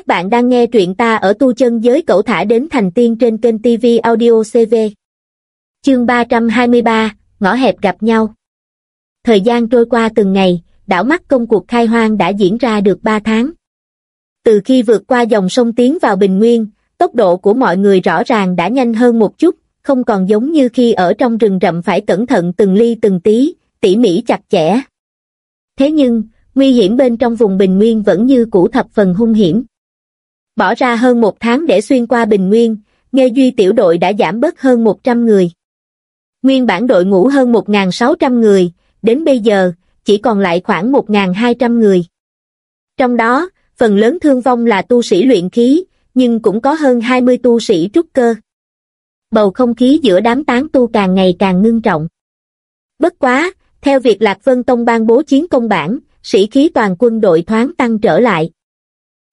Các bạn đang nghe truyện ta ở tu chân giới cậu thả đến thành tiên trên kênh TV Audio CV. Chương 323, ngõ hẹp gặp nhau. Thời gian trôi qua từng ngày, đảo mắt công cuộc khai hoang đã diễn ra được 3 tháng. Từ khi vượt qua dòng sông tiến vào Bình Nguyên, tốc độ của mọi người rõ ràng đã nhanh hơn một chút, không còn giống như khi ở trong rừng rậm phải cẩn thận từng ly từng tí, tỉ mỉ chặt chẽ. Thế nhưng, nguy hiểm bên trong vùng Bình Nguyên vẫn như cũ thập phần hung hiểm. Bỏ ra hơn một tháng để xuyên qua Bình Nguyên, Nghê Duy tiểu đội đã giảm bớt hơn 100 người. Nguyên bản đội ngũ hơn 1.600 người, đến bây giờ, chỉ còn lại khoảng 1.200 người. Trong đó, phần lớn thương vong là tu sĩ luyện khí, nhưng cũng có hơn 20 tu sĩ trúc cơ. Bầu không khí giữa đám tán tu càng ngày càng ngưng trọng. Bất quá, theo việc Lạc Vân Tông ban bố chiến công bản, sĩ khí toàn quân đội thoáng tăng trở lại.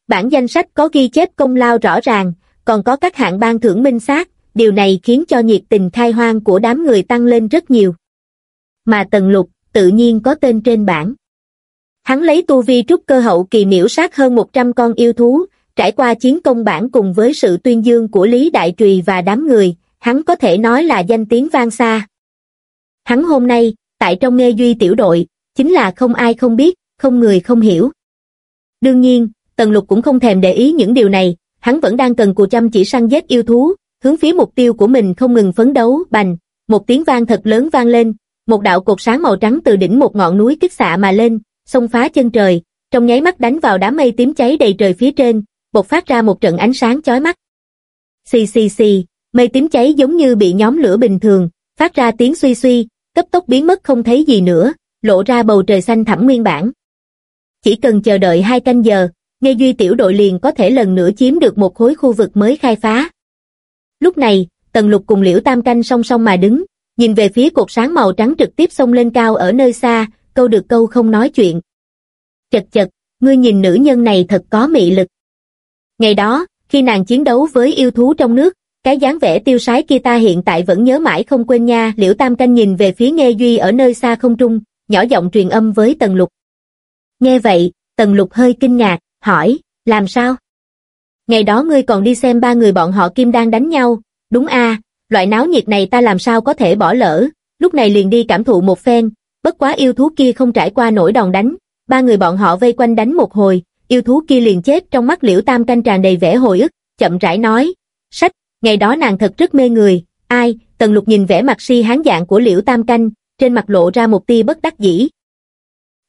Bản danh sách có ghi chép công lao rõ ràng, còn có các hạng ban thưởng minh xác, điều này khiến cho nhiệt tình khai hoang của đám người tăng lên rất nhiều. Mà Tần Lục, tự nhiên có tên trên bảng. Hắn lấy tu vi trúc cơ hậu kỳ miễu sát hơn 100 con yêu thú, trải qua chiến công bản cùng với sự tuyên dương của Lý Đại Trùy và đám người, hắn có thể nói là danh tiếng vang xa. Hắn hôm nay, tại trong nghe duy tiểu đội, chính là không ai không biết, không người không hiểu. Đương nhiên, Tần Lục cũng không thèm để ý những điều này, hắn vẫn đang cần cù chăm chỉ săn giết yêu thú, hướng phía mục tiêu của mình không ngừng phấn đấu, bành, một tiếng vang thật lớn vang lên, một đạo cột sáng màu trắng từ đỉnh một ngọn núi kích xạ mà lên, xông phá chân trời, trong nháy mắt đánh vào đám mây tím cháy đầy trời phía trên, bộc phát ra một trận ánh sáng chói mắt. Xì xì xì, mây tím cháy giống như bị nhóm lửa bình thường, phát ra tiếng suy suy, cấp tốc biến mất không thấy gì nữa, lộ ra bầu trời xanh thẳm nguyên bản. Chỉ cần chờ đợi hai canh giờ, Nghe Duy tiểu đội liền có thể lần nữa chiếm được một khối khu vực mới khai phá. Lúc này, Tần Lục cùng Liễu Tam Canh song song mà đứng, nhìn về phía cột sáng màu trắng trực tiếp xông lên cao ở nơi xa, câu được câu không nói chuyện. Chật chật, ngươi nhìn nữ nhân này thật có mị lực. Ngày đó, khi nàng chiến đấu với yêu thú trong nước, cái dáng vẻ tiêu sái kia ta hiện tại vẫn nhớ mãi không quên nha. Liễu Tam Canh nhìn về phía Nghe Duy ở nơi xa không trung, nhỏ giọng truyền âm với Tần Lục. Nghe vậy, Tần Lục hơi kinh ngạc, hỏi, làm sao? Ngày đó ngươi còn đi xem ba người bọn họ Kim đang đánh nhau, đúng a loại náo nhiệt này ta làm sao có thể bỏ lỡ, lúc này liền đi cảm thụ một phen, bất quá yêu thú kia không trải qua nổi đòn đánh, ba người bọn họ vây quanh đánh một hồi, yêu thú kia liền chết trong mắt liễu tam canh tràn đầy vẻ hồi ức, chậm rãi nói, sách, ngày đó nàng thật rất mê người, ai, tần lục nhìn vẻ mặt si hán dạng của liễu tam canh, trên mặt lộ ra một tia bất đắc dĩ.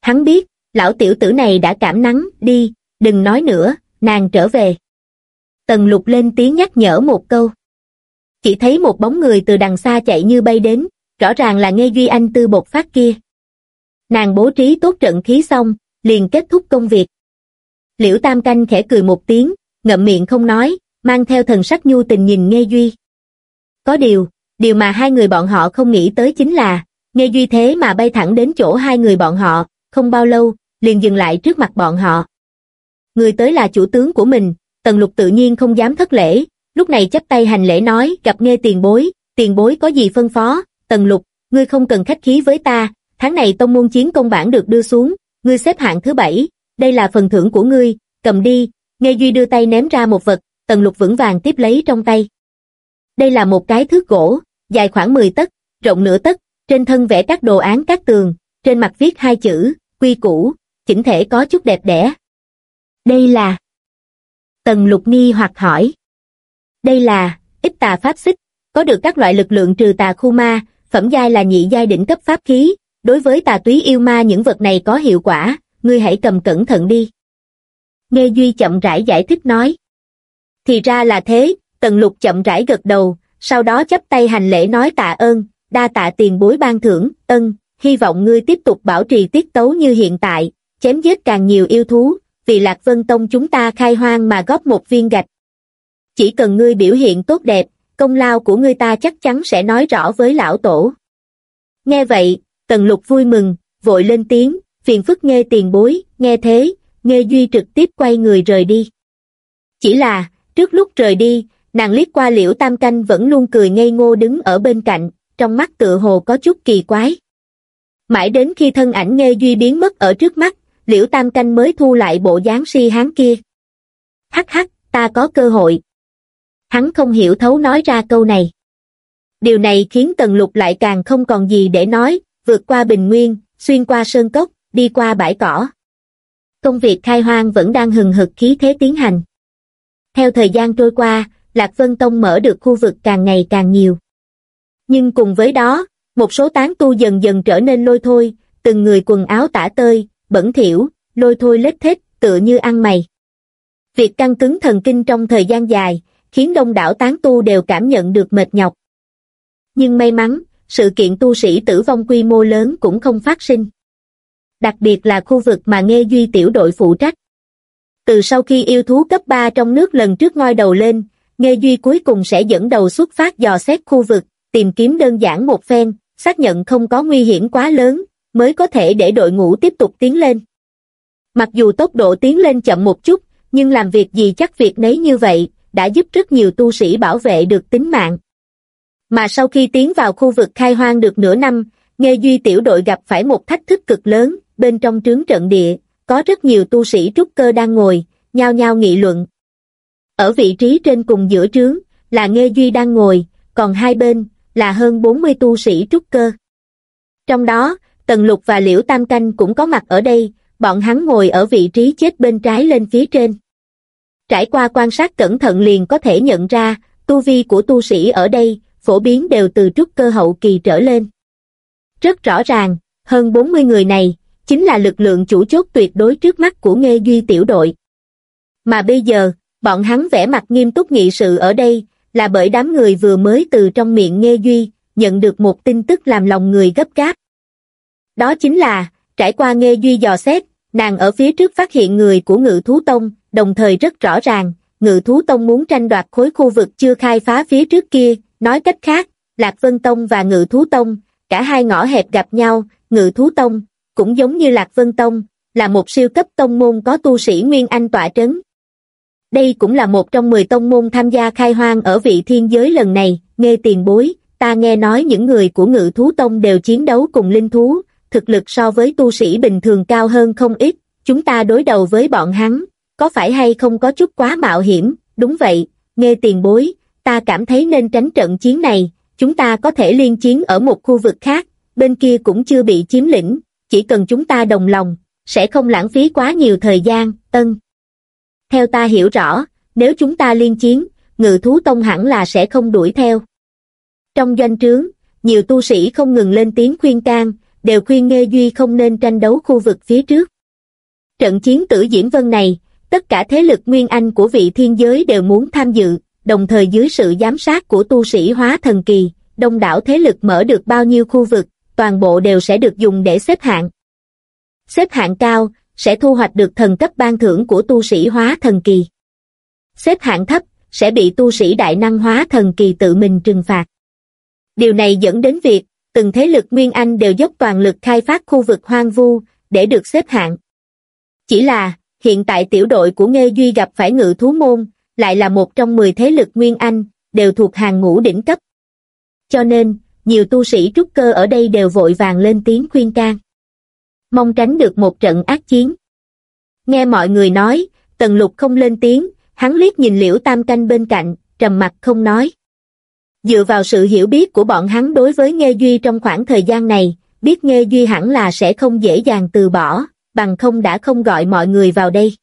Hắn biết, lão tiểu tử này đã cảm nắng, đi, đừng nói nữa, nàng trở về. Tần lục lên tiếng nhắc nhở một câu. Chỉ thấy một bóng người từ đằng xa chạy như bay đến, rõ ràng là nghe Duy Anh tư bột phát kia. Nàng bố trí tốt trận khí xong, liền kết thúc công việc. Liễu Tam Canh khẽ cười một tiếng, ngậm miệng không nói, mang theo thần sắc nhu tình nhìn Nghe Duy. Có điều, điều mà hai người bọn họ không nghĩ tới chính là, Nghe Duy thế mà bay thẳng đến chỗ hai người bọn họ, không bao lâu, liền dừng lại trước mặt bọn họ người tới là chủ tướng của mình, tần lục tự nhiên không dám thất lễ, lúc này chấp tay hành lễ nói, gặp nghe tiền bối, tiền bối có gì phân phó, tần lục, ngươi không cần khách khí với ta, tháng này tông môn chiến công bản được đưa xuống, ngươi xếp hạng thứ bảy, đây là phần thưởng của ngươi, cầm đi, nghe Duy đưa tay ném ra một vật, tần lục vững vàng tiếp lấy trong tay. Đây là một cái thước gỗ, dài khoảng 10 tấc, rộng nửa tấc, trên thân vẽ các đồ án các tường, trên mặt viết hai chữ, quy củ, chỉnh thể có chút đẹp đẽ, đây là... Tần lục nghi hoặc hỏi. Đây là, ít tà pháp xích, có được các loại lực lượng trừ tà khu ma, phẩm giai là nhị giai đỉnh cấp pháp khí, đối với tà túy yêu ma những vật này có hiệu quả, ngươi hãy cầm cẩn thận đi. Nghe Duy chậm rãi giải thích nói. Thì ra là thế, tần lục chậm rãi gật đầu, sau đó chấp tay hành lễ nói tạ ơn, đa tạ tiền bối ban thưởng, ân, hy vọng ngươi tiếp tục bảo trì tiết tấu như hiện tại, chém giết càng nhiều yêu thú, vì Lạc Vân Tông chúng ta khai hoang mà góp một viên gạch. Chỉ cần ngươi biểu hiện tốt đẹp, công lao của ngươi ta chắc chắn sẽ nói rõ với lão tổ. Nghe vậy, Tần Lục vui mừng, vội lên tiếng, phiền phức nghe tiền bối, nghe thế, nghe Duy trực tiếp quay người rời đi. Chỉ là, trước lúc rời đi, nàng liếc qua liễu tam canh vẫn luôn cười ngây ngô đứng ở bên cạnh, trong mắt tựa hồ có chút kỳ quái. Mãi đến khi thân ảnh nghe Duy biến mất ở trước mắt, liễu tam canh mới thu lại bộ dáng si hán kia. hắc hắc, ta có cơ hội. Hắn không hiểu thấu nói ra câu này. Điều này khiến Tần Lục lại càng không còn gì để nói, vượt qua bình nguyên, xuyên qua sơn cốc, đi qua bãi cỏ. Công việc khai hoang vẫn đang hừng hực khí thế tiến hành. Theo thời gian trôi qua, Lạc Vân Tông mở được khu vực càng ngày càng nhiều. Nhưng cùng với đó, một số tán tu dần dần trở nên lôi thôi, từng người quần áo tả tơi, bẩn thỉu, lôi thôi lết thết, tựa như ăn mày. Việc căng cứng thần kinh trong thời gian dài, khiến đông đảo tán tu đều cảm nhận được mệt nhọc. Nhưng may mắn, sự kiện tu sĩ tử vong quy mô lớn cũng không phát sinh. Đặc biệt là khu vực mà Nghe Duy tiểu đội phụ trách. Từ sau khi yêu thú cấp 3 trong nước lần trước ngoi đầu lên, Nghe Duy cuối cùng sẽ dẫn đầu xuất phát dò xét khu vực, tìm kiếm đơn giản một phen, xác nhận không có nguy hiểm quá lớn, mới có thể để đội ngũ tiếp tục tiến lên. Mặc dù tốc độ tiến lên chậm một chút, nhưng làm việc gì chắc việc nấy như vậy, đã giúp rất nhiều tu sĩ bảo vệ được tính mạng. Mà sau khi tiến vào khu vực khai hoang được nửa năm, Nghê Duy tiểu đội gặp phải một thách thức cực lớn, bên trong trướng trận địa, có rất nhiều tu sĩ trúc cơ đang ngồi, nhao nhao nghị luận. Ở vị trí trên cùng giữa trướng, là Nghê Duy đang ngồi, còn hai bên, là hơn 40 tu sĩ trúc cơ. Trong đó, Tần Lục và Liễu Tam Canh cũng có mặt ở đây, bọn hắn ngồi ở vị trí chết bên trái lên phía trên. Trải qua quan sát cẩn thận liền có thể nhận ra, tu vi của tu sĩ ở đây, phổ biến đều từ trúc cơ hậu kỳ trở lên. Rất rõ ràng, hơn 40 người này, chính là lực lượng chủ chốt tuyệt đối trước mắt của Nghê Duy tiểu đội. Mà bây giờ, bọn hắn vẽ mặt nghiêm túc nghị sự ở đây, là bởi đám người vừa mới từ trong miệng Nghê Duy, nhận được một tin tức làm lòng người gấp gáp. Đó chính là, trải qua nghe Duy dò xét, nàng ở phía trước phát hiện người của Ngự Thú Tông, đồng thời rất rõ ràng, Ngự Thú Tông muốn tranh đoạt khối khu vực chưa khai phá phía trước kia, nói cách khác, Lạc Vân Tông và Ngự Thú Tông, cả hai ngõ hẹp gặp nhau, Ngự Thú Tông, cũng giống như Lạc Vân Tông, là một siêu cấp tông môn có tu sĩ Nguyên Anh tọa trấn. Đây cũng là một trong 10 tông môn tham gia khai hoang ở vị thiên giới lần này, nghe tiền bối, ta nghe nói những người của ngự thú tông đều chiến đấu cùng linh thú, thực lực so với tu sĩ bình thường cao hơn không ít, chúng ta đối đầu với bọn hắn, có phải hay không có chút quá mạo hiểm, đúng vậy, nghe tiền bối, ta cảm thấy nên tránh trận chiến này, chúng ta có thể liên chiến ở một khu vực khác, bên kia cũng chưa bị chiếm lĩnh, chỉ cần chúng ta đồng lòng, sẽ không lãng phí quá nhiều thời gian, ân. Theo ta hiểu rõ, nếu chúng ta liên chiến, ngự thú tông hẳn là sẽ không đuổi theo. Trong doanh trướng, nhiều tu sĩ không ngừng lên tiếng khuyên can, đều khuyên Nghê Duy không nên tranh đấu khu vực phía trước. Trận chiến tử diễn vân này, tất cả thế lực nguyên anh của vị thiên giới đều muốn tham dự, đồng thời dưới sự giám sát của tu sĩ hóa thần kỳ, đông đảo thế lực mở được bao nhiêu khu vực, toàn bộ đều sẽ được dùng để xếp hạng. Xếp hạng cao, sẽ thu hoạch được thần cấp ban thưởng của tu sĩ hóa thần kỳ. Xếp hạng thấp, sẽ bị tu sĩ đại năng hóa thần kỳ tự mình trừng phạt. Điều này dẫn đến việc, từng thế lực Nguyên Anh đều dốc toàn lực khai phát khu vực hoang vu, để được xếp hạng. Chỉ là, hiện tại tiểu đội của Nghê Duy gặp phải ngự thú môn, lại là một trong 10 thế lực Nguyên Anh, đều thuộc hàng ngũ đỉnh cấp. Cho nên, nhiều tu sĩ trúc cơ ở đây đều vội vàng lên tiếng khuyên can. Mong tránh được một trận ác chiến. Nghe mọi người nói, Tần Lục không lên tiếng, hắn liếc nhìn Liễu Tam Canh bên cạnh, trầm mặt không nói. Dựa vào sự hiểu biết của bọn hắn đối với Nghê Duy trong khoảng thời gian này, biết Nghê Duy hẳn là sẽ không dễ dàng từ bỏ, bằng không đã không gọi mọi người vào đây.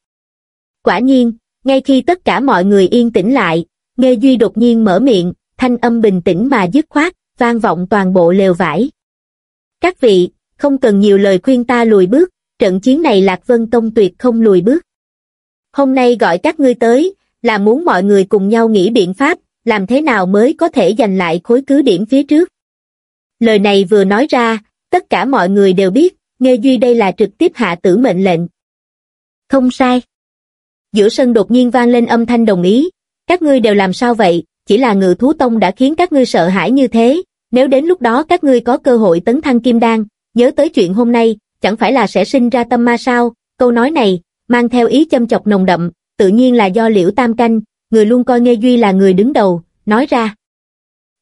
Quả nhiên, ngay khi tất cả mọi người yên tĩnh lại, Nghê Duy đột nhiên mở miệng, thanh âm bình tĩnh mà dứt khoát, vang vọng toàn bộ lều vải. Các vị, không cần nhiều lời khuyên ta lùi bước, trận chiến này Lạc Vân Tông tuyệt không lùi bước. Hôm nay gọi các ngươi tới, là muốn mọi người cùng nhau nghĩ biện pháp, làm thế nào mới có thể giành lại khối cứ điểm phía trước. Lời này vừa nói ra, tất cả mọi người đều biết, Nghê Duy đây là trực tiếp hạ tử mệnh lệnh. Không sai. Giữa sân đột nhiên vang lên âm thanh đồng ý, các ngươi đều làm sao vậy, chỉ là ngự thú tông đã khiến các ngươi sợ hãi như thế, nếu đến lúc đó các ngươi có cơ hội tấn thăng kim đan, nhớ tới chuyện hôm nay, chẳng phải là sẽ sinh ra tâm ma sao, câu nói này, mang theo ý châm chọc nồng đậm, tự nhiên là do liễu tam canh, người luôn coi Nghê Duy là người đứng đầu, nói ra.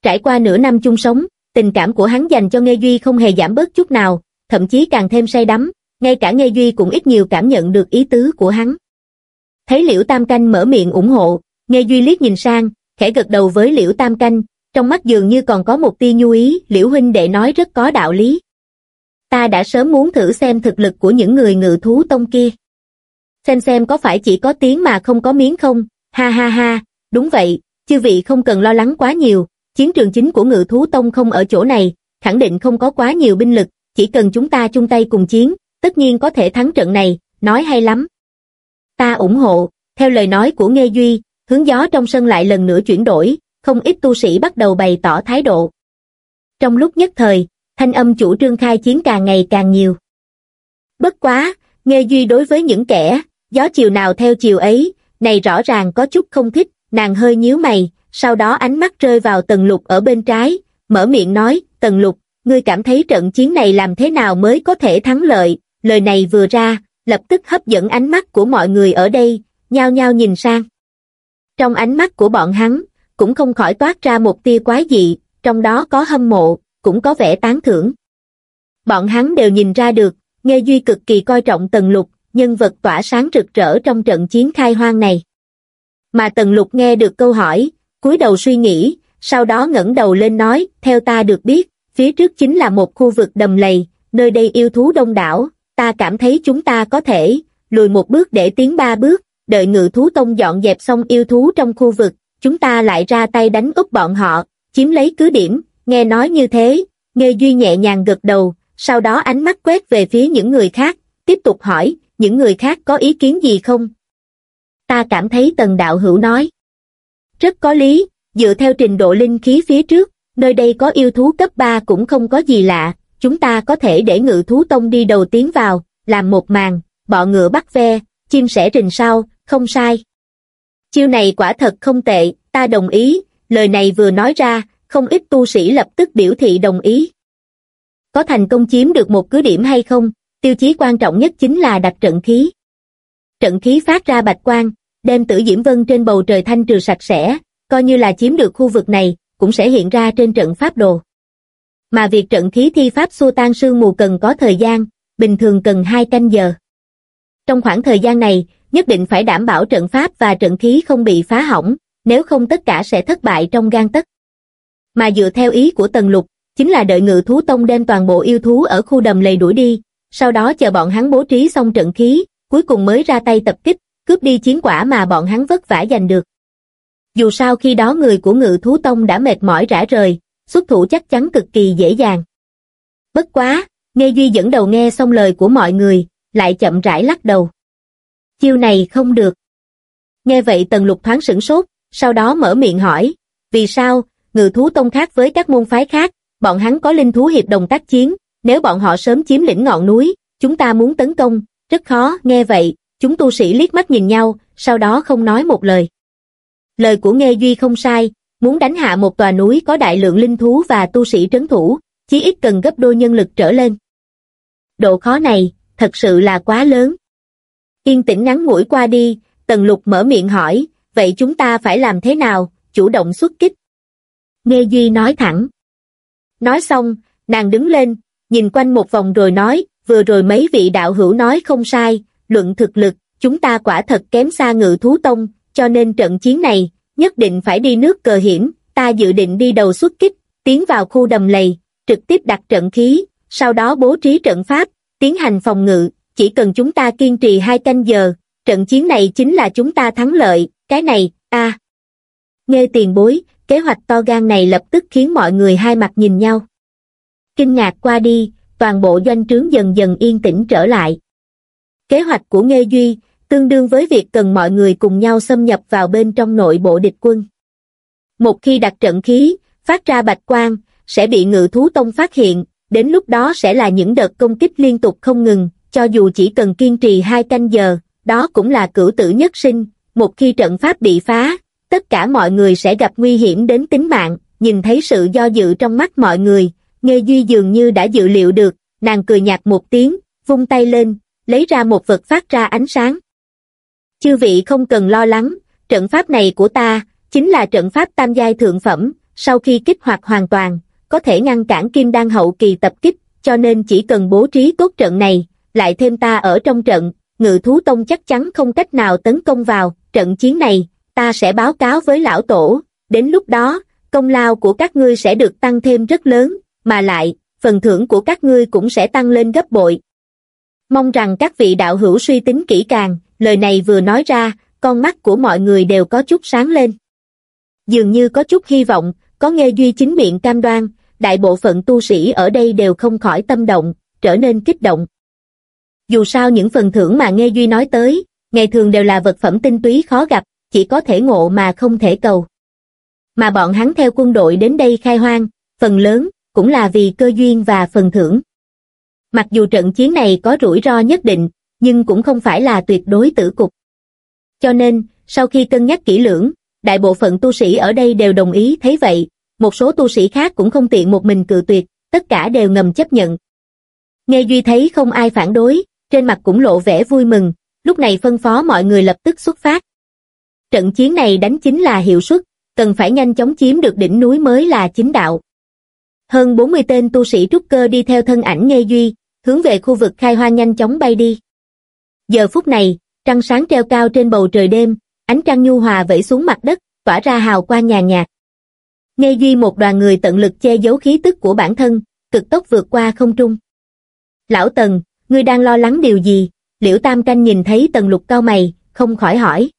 Trải qua nửa năm chung sống, tình cảm của hắn dành cho Nghê Duy không hề giảm bớt chút nào, thậm chí càng thêm say đắm, ngay cả Nghê Duy cũng ít nhiều cảm nhận được ý tứ của hắn. Thấy Liễu Tam Canh mở miệng ủng hộ, Nghe Duy liếc nhìn sang, khẽ gật đầu với Liễu Tam Canh, trong mắt dường như còn có một tia nhu ý, Liễu Huynh đệ nói rất có đạo lý. Ta đã sớm muốn thử xem thực lực của những người ngự thú tông kia. Xem xem có phải chỉ có tiếng mà không có miếng không, ha ha ha, đúng vậy, chư vị không cần lo lắng quá nhiều, chiến trường chính của ngự thú tông không ở chỗ này, khẳng định không có quá nhiều binh lực, chỉ cần chúng ta chung tay cùng chiến, tất nhiên có thể thắng trận này, nói hay lắm. Ta ủng hộ, theo lời nói của Nghê Duy, hướng gió trong sân lại lần nữa chuyển đổi, không ít tu sĩ bắt đầu bày tỏ thái độ. Trong lúc nhất thời, thanh âm chủ trương khai chiến càng ngày càng nhiều. Bất quá, Nghê Duy đối với những kẻ, gió chiều nào theo chiều ấy, này rõ ràng có chút không thích, nàng hơi nhíu mày, sau đó ánh mắt rơi vào tần lục ở bên trái, mở miệng nói, tần lục, ngươi cảm thấy trận chiến này làm thế nào mới có thể thắng lợi, lời này vừa ra, lập tức hấp dẫn ánh mắt của mọi người ở đây, nhao nhao nhìn sang. Trong ánh mắt của bọn hắn, cũng không khỏi toát ra một tia quái dị, trong đó có hâm mộ, cũng có vẻ tán thưởng. Bọn hắn đều nhìn ra được, Nghe Duy cực kỳ coi trọng Tần Lục, nhân vật tỏa sáng rực rỡ trong trận chiến khai hoang này. Mà Tần Lục nghe được câu hỏi, cúi đầu suy nghĩ, sau đó ngẩng đầu lên nói, theo ta được biết, phía trước chính là một khu vực đầm lầy, nơi đây yêu thú đông đảo, ta cảm thấy chúng ta có thể, lùi một bước để tiến ba bước, đợi ngự thú tông dọn dẹp xong yêu thú trong khu vực, chúng ta lại ra tay đánh úp bọn họ, chiếm lấy cứ điểm, nghe nói như thế, Nghê Duy nhẹ nhàng gật đầu, sau đó ánh mắt quét về phía những người khác, tiếp tục hỏi, những người khác có ý kiến gì không? Ta cảm thấy tần đạo hữu nói. Rất có lý, dựa theo trình độ linh khí phía trước, nơi đây có yêu thú cấp 3 cũng không có gì lạ, chúng ta có thể để ngự thú tông đi đầu tiến vào, làm một màn, bọ ngựa bắt ve, chim sẻ rình sau, không sai. Chiêu này quả thật không tệ, ta đồng ý, lời này vừa nói ra, không ít tu sĩ lập tức biểu thị đồng ý. Có thành công chiếm được một cứ điểm hay không, tiêu chí quan trọng nhất chính là đặt trận khí. Trận khí phát ra bạch quang, đem tử diễm vân trên bầu trời thanh trừ sạch sẽ, coi như là chiếm được khu vực này, cũng sẽ hiện ra trên trận pháp đồ. Mà việc trận khí thi pháp xua tan sương mù cần có thời gian, bình thường cần 2 canh giờ. Trong khoảng thời gian này, nhất định phải đảm bảo trận pháp và trận khí không bị phá hỏng, nếu không tất cả sẽ thất bại trong gan tất. Mà dựa theo ý của Tần Lục, chính là đợi ngự thú tông đem toàn bộ yêu thú ở khu đầm lầy đuổi đi, sau đó chờ bọn hắn bố trí xong trận khí, cuối cùng mới ra tay tập kích, cướp đi chiến quả mà bọn hắn vất vả giành được. Dù sao khi đó người của ngự thú tông đã mệt mỏi rã rời, xuất thủ chắc chắn cực kỳ dễ dàng. Bất quá, Nghe Duy dẫn đầu nghe xong lời của mọi người, lại chậm rãi lắc đầu. Chiêu này không được. Nghe vậy Tần Lục thoáng sửng sốt, sau đó mở miệng hỏi, vì sao, ngự thú tông khác với các môn phái khác, bọn hắn có linh thú hiệp đồng tác chiến, nếu bọn họ sớm chiếm lĩnh ngọn núi, chúng ta muốn tấn công, rất khó, nghe vậy, chúng tu sĩ liếc mắt nhìn nhau, sau đó không nói một lời. Lời của Nghe Duy không sai, muốn đánh hạ một tòa núi có đại lượng linh thú và tu sĩ trấn thủ, chí ít cần gấp đôi nhân lực trở lên. Độ khó này, thật sự là quá lớn. Yên tĩnh ngắn ngủi qua đi, Tần Lục mở miệng hỏi, vậy chúng ta phải làm thế nào, chủ động xuất kích. Nghe Duy nói thẳng. Nói xong, nàng đứng lên, nhìn quanh một vòng rồi nói, vừa rồi mấy vị đạo hữu nói không sai, luận thực lực, chúng ta quả thật kém xa ngự thú tông, cho nên trận chiến này, nhất định phải đi nước cờ hiểm, ta dự định đi đầu xuất kích, tiến vào khu đầm lầy, trực tiếp đặt trận khí, sau đó bố trí trận pháp, tiến hành phòng ngự, chỉ cần chúng ta kiên trì hai canh giờ, trận chiến này chính là chúng ta thắng lợi, cái này, a Nghe tiền bối, kế hoạch to gan này lập tức khiến mọi người hai mặt nhìn nhau. Kinh ngạc qua đi, toàn bộ doanh trướng dần dần yên tĩnh trở lại. Kế hoạch của Nghê Duy, tương đương với việc cần mọi người cùng nhau xâm nhập vào bên trong nội bộ địch quân. Một khi đặt trận khí, phát ra bạch quang, sẽ bị ngự thú tông phát hiện, đến lúc đó sẽ là những đợt công kích liên tục không ngừng, cho dù chỉ cần kiên trì hai canh giờ, đó cũng là cửu tử nhất sinh, một khi trận pháp bị phá, tất cả mọi người sẽ gặp nguy hiểm đến tính mạng, nhìn thấy sự do dự trong mắt mọi người, Nghe Duy dường như đã dự liệu được, nàng cười nhạt một tiếng, vung tay lên, lấy ra một vật phát ra ánh sáng. Chư vị không cần lo lắng, trận pháp này của ta, chính là trận pháp tam giai thượng phẩm, sau khi kích hoạt hoàn toàn, có thể ngăn cản kim đan hậu kỳ tập kích, cho nên chỉ cần bố trí tốt trận này, lại thêm ta ở trong trận, ngự thú tông chắc chắn không cách nào tấn công vào, trận chiến này, ta sẽ báo cáo với lão tổ, đến lúc đó, công lao của các ngươi sẽ được tăng thêm rất lớn, mà lại, phần thưởng của các ngươi cũng sẽ tăng lên gấp bội. Mong rằng các vị đạo hữu suy tính kỹ càng, lời này vừa nói ra, con mắt của mọi người đều có chút sáng lên. Dường như có chút hy vọng, có nghe Duy chính miệng cam đoan, đại bộ phận tu sĩ ở đây đều không khỏi tâm động, trở nên kích động. Dù sao những phần thưởng mà nghe Duy nói tới, ngày thường đều là vật phẩm tinh túy khó gặp, chỉ có thể ngộ mà không thể cầu. Mà bọn hắn theo quân đội đến đây khai hoang, phần lớn, cũng là vì cơ duyên và phần thưởng. Mặc dù trận chiến này có rủi ro nhất định, nhưng cũng không phải là tuyệt đối tử cục. Cho nên, sau khi cân nhắc kỹ lưỡng, đại bộ phận tu sĩ ở đây đều đồng ý thấy vậy, một số tu sĩ khác cũng không tiện một mình cự tuyệt, tất cả đều ngầm chấp nhận. Nghe Duy thấy không ai phản đối, trên mặt cũng lộ vẻ vui mừng, lúc này phân phó mọi người lập tức xuất phát. Trận chiến này đánh chính là hiệu suất, cần phải nhanh chóng chiếm được đỉnh núi mới là chính đạo. Hơn 40 tên tu sĩ trúc cơ đi theo thân ảnh Nghê Duy, hướng về khu vực khai hoa nhanh chóng bay đi. Giờ phút này, trăng sáng treo cao trên bầu trời đêm, ánh trăng nhu hòa vẫy xuống mặt đất, tỏa ra hào quang nhàn nhạt. Nghê Duy một đoàn người tận lực che giấu khí tức của bản thân, cực tốc vượt qua không trung. Lão Tần, ngươi đang lo lắng điều gì? Liễu Tam Canh nhìn thấy Tần Lục cao mày, không khỏi hỏi.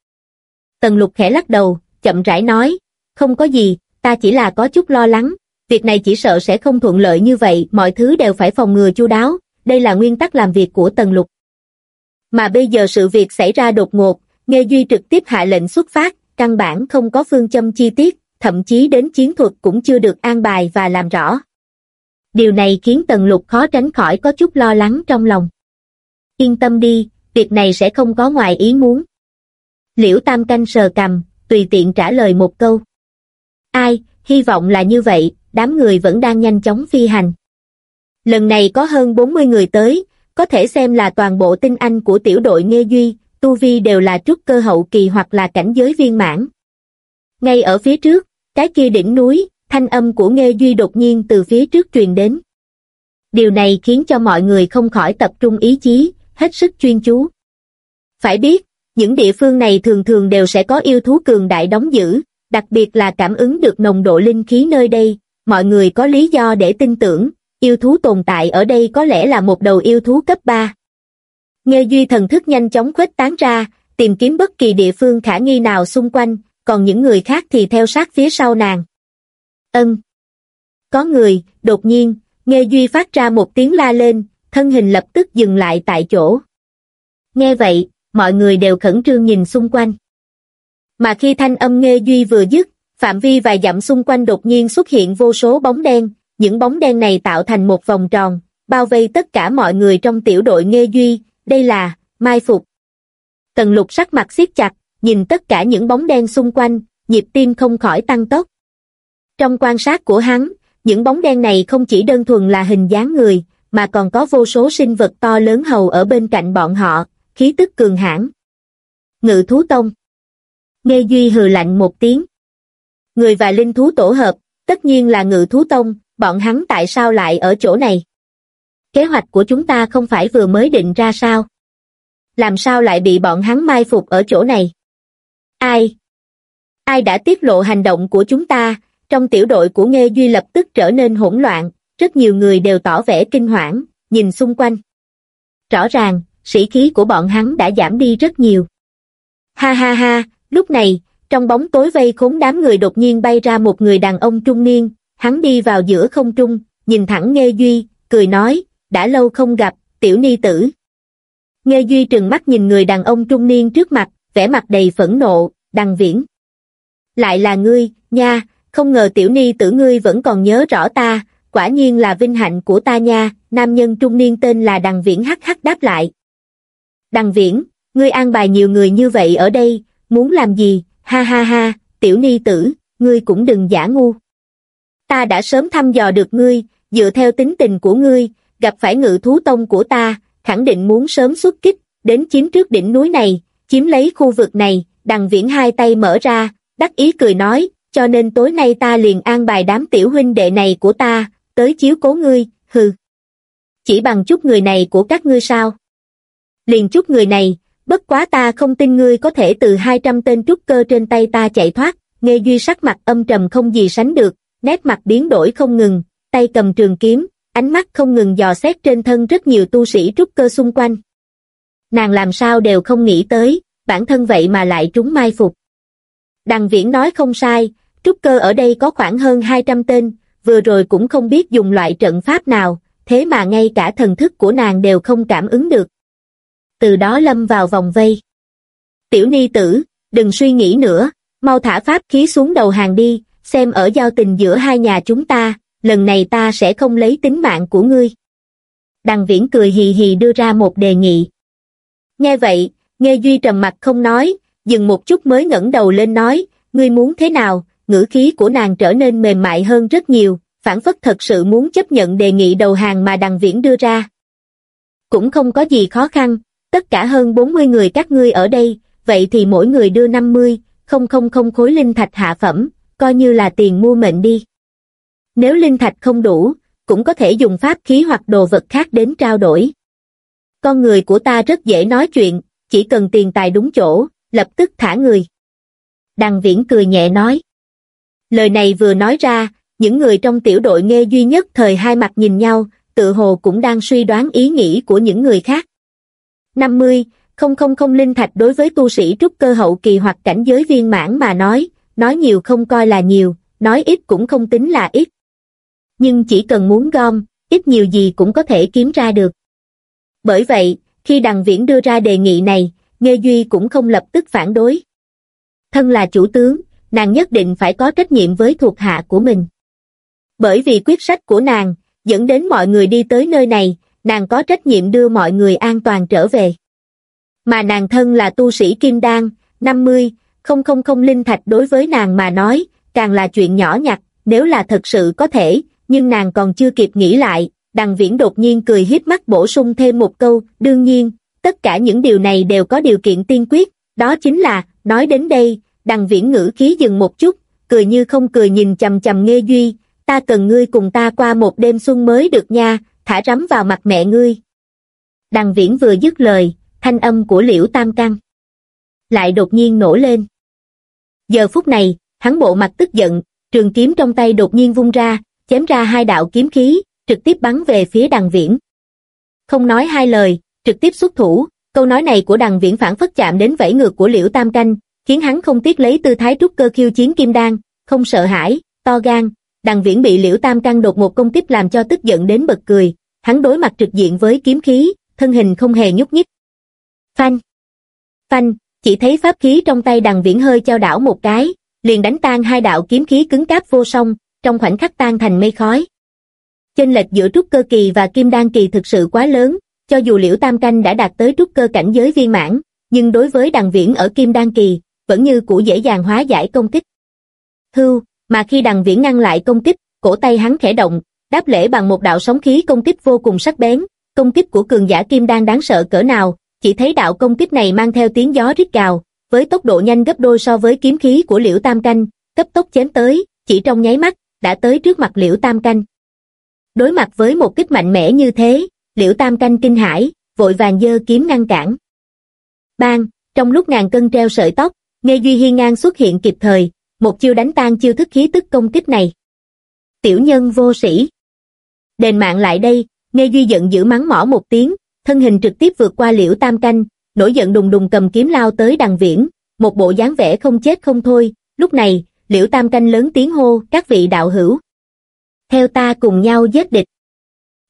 Tần Lục khẽ lắc đầu, chậm rãi nói, không có gì, ta chỉ là có chút lo lắng, việc này chỉ sợ sẽ không thuận lợi như vậy, mọi thứ đều phải phòng ngừa chu đáo, đây là nguyên tắc làm việc của Tần Lục. Mà bây giờ sự việc xảy ra đột ngột, Nghe Duy trực tiếp hạ lệnh xuất phát, căn bản không có phương châm chi tiết, thậm chí đến chiến thuật cũng chưa được an bài và làm rõ. Điều này khiến Tần Lục khó tránh khỏi có chút lo lắng trong lòng. Yên tâm đi, việc này sẽ không có ngoài ý muốn. Liễu Tam Canh sờ cầm, tùy tiện trả lời một câu. Ai, hy vọng là như vậy, đám người vẫn đang nhanh chóng phi hành. Lần này có hơn 40 người tới, có thể xem là toàn bộ tinh anh của tiểu đội Nghê Duy, tu vi đều là trúc cơ hậu kỳ hoặc là cảnh giới viên mãn. Ngay ở phía trước, cái kia đỉnh núi, thanh âm của Nghê Duy đột nhiên từ phía trước truyền đến. Điều này khiến cho mọi người không khỏi tập trung ý chí, hết sức chuyên chú. Phải biết, những địa phương này thường thường đều sẽ có yêu thú cường đại đóng giữ, đặc biệt là cảm ứng được nồng độ linh khí nơi đây, mọi người có lý do để tin tưởng, yêu thú tồn tại ở đây có lẽ là một đầu yêu thú cấp 3. Nghe Duy thần thức nhanh chóng khuếch tán ra, tìm kiếm bất kỳ địa phương khả nghi nào xung quanh, còn những người khác thì theo sát phía sau nàng. Ân. Có người, đột nhiên, Nghe Duy phát ra một tiếng la lên, thân hình lập tức dừng lại tại chỗ. Nghe vậy, mọi người đều khẩn trương nhìn xung quanh. Mà khi thanh âm Nghe Duy vừa dứt, phạm vi vài dặm xung quanh đột nhiên xuất hiện vô số bóng đen, những bóng đen này tạo thành một vòng tròn, bao vây tất cả mọi người trong tiểu đội Nghe Duy, đây là, mai phục. Tần lục sắc mặt siết chặt, nhìn tất cả những bóng đen xung quanh, nhịp tim không khỏi tăng tốc. Trong quan sát của hắn, những bóng đen này không chỉ đơn thuần là hình dáng người, mà còn có vô số sinh vật to lớn hầu ở bên cạnh bọn họ, khí tức cường hãn. Ngự thú tông Nghe Duy hừ lạnh một tiếng. Người và linh thú tổ hợp, tất nhiên là ngự thú tông, bọn hắn tại sao lại ở chỗ này? Kế hoạch của chúng ta không phải vừa mới định ra sao? Làm sao lại bị bọn hắn mai phục ở chỗ này? Ai? Ai đã tiết lộ hành động của chúng ta? Trong tiểu đội của Nghê Duy lập tức trở nên hỗn loạn, rất nhiều người đều tỏ vẻ kinh hoảng, nhìn xung quanh. Rõ ràng, sĩ khí của bọn hắn đã giảm đi rất nhiều. Ha ha ha, lúc này, trong bóng tối vây khốn đám người đột nhiên bay ra một người đàn ông trung niên, hắn đi vào giữa không trung, nhìn thẳng Nghê Duy, cười nói, đã lâu không gặp, tiểu ni tử. Nghê Duy trừng mắt nhìn người đàn ông trung niên trước mặt, vẻ mặt đầy phẫn nộ, đằng viễn. Lại là ngươi, nha, không ngờ tiểu ni tử ngươi vẫn còn nhớ rõ ta, quả nhiên là vinh hạnh của ta nha, nam nhân trung niên tên là đằng viễn hắc hắc đáp lại. Đằng viễn, ngươi an bài nhiều người như vậy ở đây, muốn làm gì, ha ha ha, tiểu ni tử, ngươi cũng đừng giả ngu. Ta đã sớm thăm dò được ngươi, dựa theo tính tình của ngươi, gặp phải ngự thú tông của ta, khẳng định muốn sớm xuất kích, đến chiếm trước đỉnh núi này, chiếm lấy khu vực này, đằng viễn hai tay mở ra, đắc ý cười nói, cho nên tối nay ta liền an bài đám tiểu huynh đệ này của ta, tới chiếu cố ngươi, hừ. Chỉ bằng chút người này của các ngươi sao? Liền chút người này, bất quá ta không tin ngươi có thể từ 200 tên trúc cơ trên tay ta chạy thoát, nghe duy sắc mặt âm trầm không gì sánh được, nét mặt biến đổi không ngừng, tay cầm trường kiếm, ánh mắt không ngừng dò xét trên thân rất nhiều tu sĩ trúc cơ xung quanh. Nàng làm sao đều không nghĩ tới, bản thân vậy mà lại trúng mai phục. Đằng viễn nói không sai, trúc cơ ở đây có khoảng hơn 200 tên, vừa rồi cũng không biết dùng loại trận pháp nào, thế mà ngay cả thần thức của nàng đều không cảm ứng được. Từ đó lâm vào vòng vây. Tiểu ni tử, đừng suy nghĩ nữa, mau thả pháp khí xuống đầu hàng đi, xem ở giao tình giữa hai nhà chúng ta, lần này ta sẽ không lấy tính mạng của ngươi. Đằng viễn cười hì hì đưa ra một đề nghị. Nghe vậy, nghe Duy trầm mặt không nói, dừng một chút mới ngẩng đầu lên nói, ngươi muốn thế nào, ngữ khí của nàng trở nên mềm mại hơn rất nhiều, phản phất thật sự muốn chấp nhận đề nghị đầu hàng mà đằng viễn đưa ra. Cũng không có gì khó khăn, tất cả hơn 40 người các ngươi ở đây, vậy thì mỗi người đưa 50, không không không khối linh thạch hạ phẩm, coi như là tiền mua mệnh đi. Nếu linh thạch không đủ, cũng có thể dùng pháp khí hoặc đồ vật khác đến trao đổi. Con người của ta rất dễ nói chuyện, chỉ cần tiền tài đúng chỗ, lập tức thả người. Đằng viễn cười nhẹ nói. Lời này vừa nói ra, những người trong tiểu đội nghe duy nhất thời hai mặt nhìn nhau, tự hồ cũng đang suy đoán ý nghĩ của những người khác. 50, không không không linh thạch đối với tu sĩ trúc cơ hậu kỳ hoặc cảnh giới viên mãn mà nói, nói nhiều không coi là nhiều, nói ít cũng không tính là ít. Nhưng chỉ cần muốn gom, ít nhiều gì cũng có thể kiếm ra được. Bởi vậy, khi Đằng Viễn đưa ra đề nghị này, Nghê Duy cũng không lập tức phản đối. Thân là chủ tướng, nàng nhất định phải có trách nhiệm với thuộc hạ của mình. Bởi vì quyết sách của nàng, dẫn đến mọi người đi tới nơi này, nàng có trách nhiệm đưa mọi người an toàn trở về. Mà nàng thân là tu sĩ Kim Đan, 50, không không không linh thạch đối với nàng mà nói, càng là chuyện nhỏ nhặt, nếu là thật sự có thể, nhưng nàng còn chưa kịp nghĩ lại, đằng viễn đột nhiên cười hiếp mắt bổ sung thêm một câu, đương nhiên, tất cả những điều này đều có điều kiện tiên quyết, đó chính là, nói đến đây, đằng viễn ngữ khí dừng một chút, cười như không cười nhìn chầm chầm nghe duy, ta cần ngươi cùng ta qua một đêm xuân mới được nha, thả rắm vào mặt mẹ ngươi. Đằng viễn vừa dứt lời, thanh âm của liễu tam căng. Lại đột nhiên nổ lên. Giờ phút này, hắn bộ mặt tức giận, trường kiếm trong tay đột nhiên vung ra, chém ra hai đạo kiếm khí, trực tiếp bắn về phía đằng viễn. Không nói hai lời, trực tiếp xuất thủ, câu nói này của đằng viễn phản phất chạm đến vẫy ngược của liễu tam canh, khiến hắn không tiếc lấy tư thái trúc cơ khiêu chiến kim đan, không sợ hãi, to gan, đằng viễn bị liễu tam canh đột một công kích làm cho tức giận đến bật cười, hắn đối mặt trực diện với kiếm khí, thân hình không hề nhúc nhích. Phanh! Phanh! Chỉ thấy pháp khí trong tay đằng viễn hơi trao đảo một cái, liền đánh tan hai đạo kiếm khí cứng cáp vô song, trong khoảnh khắc tan thành mây khói. Chênh lệch giữa trúc cơ kỳ và kim đan kỳ thực sự quá lớn, cho dù liễu tam canh đã đạt tới trúc cơ cảnh giới viên mãn, nhưng đối với đằng viễn ở kim đan kỳ, vẫn như cũ dễ dàng hóa giải công kích. Hưu, mà khi đằng viễn ngăn lại công kích, cổ tay hắn khẽ động, đáp lễ bằng một đạo sóng khí công kích vô cùng sắc bén, công kích của cường giả kim đan đáng sợ cỡ nào, chỉ thấy đạo công kích này mang theo tiếng gió rít gào, với tốc độ nhanh gấp đôi so với kiếm khí của liễu tam canh, cấp tốc chém tới, chỉ trong nháy mắt, đã tới trước mặt liễu tam canh. Đối mặt với một kích mạnh mẽ như thế, liễu tam canh kinh hãi, vội vàng dơ kiếm ngăn cản. Bang, trong lúc ngàn cân treo sợi tóc, Nghe Duy Hiên ngang xuất hiện kịp thời, một chiêu đánh tan chiêu thức khí tức công kích này. Tiểu nhân vô sĩ. Đền mạng lại đây, Nghe Duy giận dữ mắng mỏ một tiếng, thân hình trực tiếp vượt qua liễu tam canh, nổi giận đùng đùng cầm kiếm lao tới đằng viễn, một bộ dáng vẻ không chết không thôi, lúc này, liễu tam canh lớn tiếng hô, các vị đạo hữu. Theo ta cùng nhau giết địch.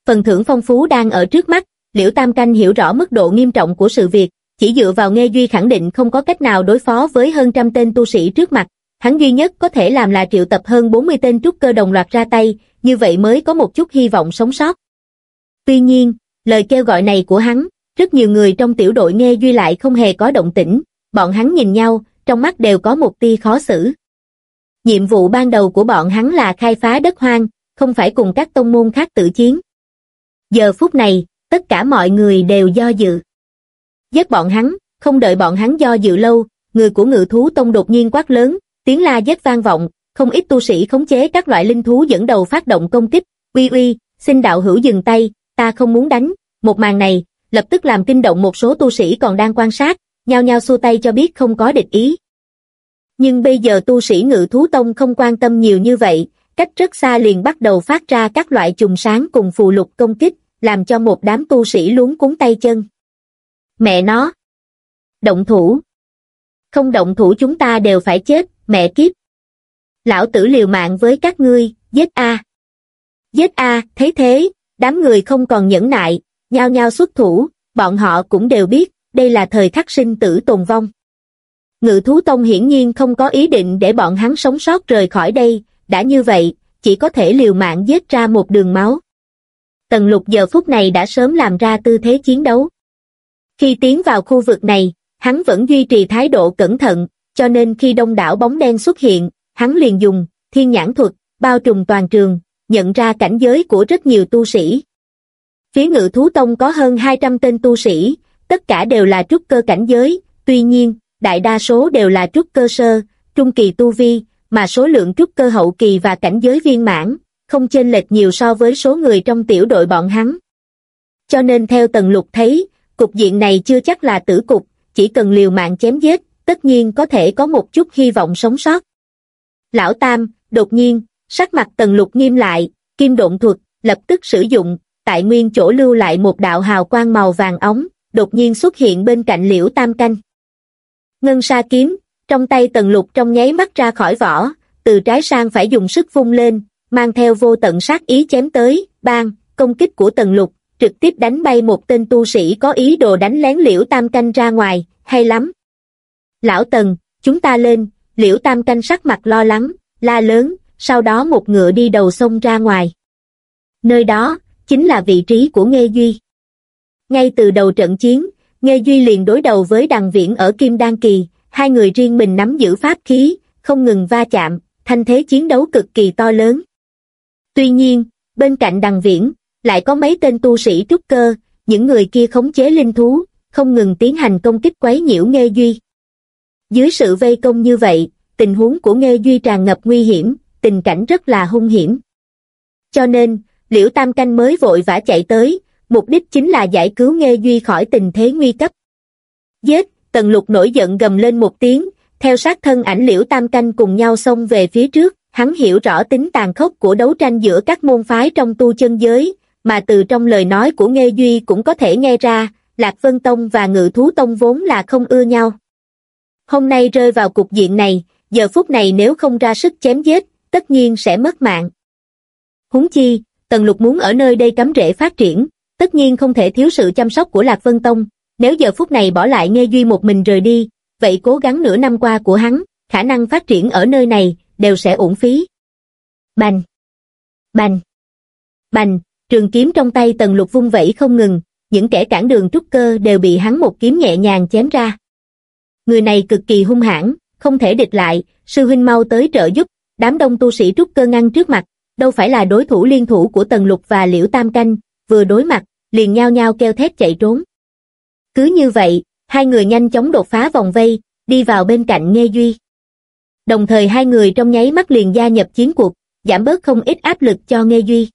Phần thưởng phong phú đang ở trước mắt, liễu tam canh hiểu rõ mức độ nghiêm trọng của sự việc, chỉ dựa vào nghe duy khẳng định không có cách nào đối phó với hơn trăm tên tu sĩ trước mặt, hắn duy nhất có thể làm là triệu tập hơn 40 tên trúc cơ đồng loạt ra tay, như vậy mới có một chút hy vọng sống sót. Tuy nhiên, lời kêu gọi này của hắn, rất nhiều người trong tiểu đội nghe duy lại không hề có động tĩnh, bọn hắn nhìn nhau, trong mắt đều có một tia khó xử. Nhiệm vụ ban đầu của bọn hắn là khai phá đất hoang, không phải cùng các tông môn khác tự chiến. Giờ phút này, tất cả mọi người đều do dự. Giết bọn hắn, không đợi bọn hắn do dự lâu, người của ngự thú tông đột nhiên quát lớn, tiếng la giết vang vọng, không ít tu sĩ khống chế các loại linh thú dẫn đầu phát động công kích, uy uy, xin đạo hữu dừng tay, ta không muốn đánh, một màn này, lập tức làm kinh động một số tu sĩ còn đang quan sát, nhao nhao xua tay cho biết không có địch ý. Nhưng bây giờ tu sĩ ngự thú tông không quan tâm nhiều như vậy, cách rất xa liền bắt đầu phát ra các loại trùng sáng cùng phù lục công kích, làm cho một đám tu sĩ luống cuốn tay chân. Mẹ nó! Động thủ! Không động thủ chúng ta đều phải chết, mẹ kiếp! Lão tử liều mạng với các ngươi, giết a! Giết a, thấy thế, đám người không còn nhẫn nại, nhao nhao xuất thủ, bọn họ cũng đều biết, đây là thời khắc sinh tử tồn vong. Ngự thú tông hiển nhiên không có ý định để bọn hắn sống sót rời khỏi đây, đã như vậy, chỉ có thể liều mạng giết ra một đường máu. Tần lục giờ phút này đã sớm làm ra tư thế chiến đấu. Khi tiến vào khu vực này, hắn vẫn duy trì thái độ cẩn thận, cho nên khi đông đảo bóng đen xuất hiện, hắn liền dùng thiên nhãn thuật, bao trùm toàn trường, nhận ra cảnh giới của rất nhiều tu sĩ. Phía ngự thú tông có hơn 200 tên tu sĩ, tất cả đều là trúc cơ cảnh giới, tuy nhiên, đại đa số đều là trúc cơ sơ, trung kỳ tu vi, mà số lượng trúc cơ hậu kỳ và cảnh giới viên mãn, không chênh lệch nhiều so với số người trong tiểu đội bọn hắn. Cho nên theo tần lục thấy, cục diện này chưa chắc là tử cục, chỉ cần liều mạng chém giết, tất nhiên có thể có một chút hy vọng sống sót. Lão Tam, đột nhiên, sắc mặt tần lục nghiêm lại, kim độn thuật, lập tức sử dụng, tại nguyên chỗ lưu lại một đạo hào quang màu vàng ống, đột nhiên xuất hiện bên cạnh liễu tam canh. Ngân sa kiếm, trong tay tần lục trong nháy mắt ra khỏi vỏ, từ trái sang phải dùng sức vung lên, mang theo vô tận sát ý chém tới, bang, công kích của tần lục, trực tiếp đánh bay một tên tu sĩ có ý đồ đánh lén liễu tam canh ra ngoài, hay lắm. Lão tần, chúng ta lên, liễu tam canh sắc mặt lo lắng, la lớn, sau đó một ngựa đi đầu sông ra ngoài. Nơi đó, chính là vị trí của Nghê Duy. Ngay từ đầu trận chiến, Nghê Duy liền đối đầu với Đằng Viễn ở Kim Đan Kỳ, hai người riêng mình nắm giữ pháp khí, không ngừng va chạm, thanh thế chiến đấu cực kỳ to lớn. Tuy nhiên, bên cạnh Đằng Viễn, lại có mấy tên tu sĩ trúc cơ, những người kia khống chế linh thú, không ngừng tiến hành công kích quấy nhiễu Nghê Duy. Dưới sự vây công như vậy, tình huống của Nghê Duy tràn ngập nguy hiểm, tình cảnh rất là hung hiểm. Cho nên, Liễu Tam Canh mới vội vã chạy tới, mục đích chính là giải cứu Nghê Duy khỏi tình thế nguy cấp. Giết, Tần Lục nổi giận gầm lên một tiếng, theo sát thân ảnh Liễu Tam Canh cùng nhau xông về phía trước, hắn hiểu rõ tính tàn khốc của đấu tranh giữa các môn phái trong tu chân giới, mà từ trong lời nói của Nghê Duy cũng có thể nghe ra, Lạc Vân Tông và Ngự Thú Tông vốn là không ưa nhau. Hôm nay rơi vào cục diện này, giờ phút này nếu không ra sức chém giết, tất nhiên sẽ mất mạng. Huống chi, Tần Lục muốn ở nơi đây cắm rễ phát triển, tất nhiên không thể thiếu sự chăm sóc của Lạc Vân Tông, nếu giờ phút này bỏ lại Nghe Duy một mình rời đi, vậy cố gắng nửa năm qua của hắn, khả năng phát triển ở nơi này, đều sẽ uổng phí. Bành! Bành! Bành! Trường kiếm trong tay Tần Lục vung vẩy không ngừng, những kẻ cản đường trúc cơ đều bị hắn một kiếm nhẹ nhàng chém ra. Người này cực kỳ hung hãn, không thể địch lại, sư huynh mau tới trợ giúp, đám đông tu sĩ trúc cơ ngăn trước mặt, đâu phải là đối thủ liên thủ của Tần Lục và Liễu Tam Canh, vừa đối mặt, liền nhao nhao kêu thét chạy trốn. Cứ như vậy, hai người nhanh chóng đột phá vòng vây, đi vào bên cạnh Nghe Duy. Đồng thời hai người trong nháy mắt liền gia nhập chiến cuộc, giảm bớt không ít áp lực cho Nghe Duy.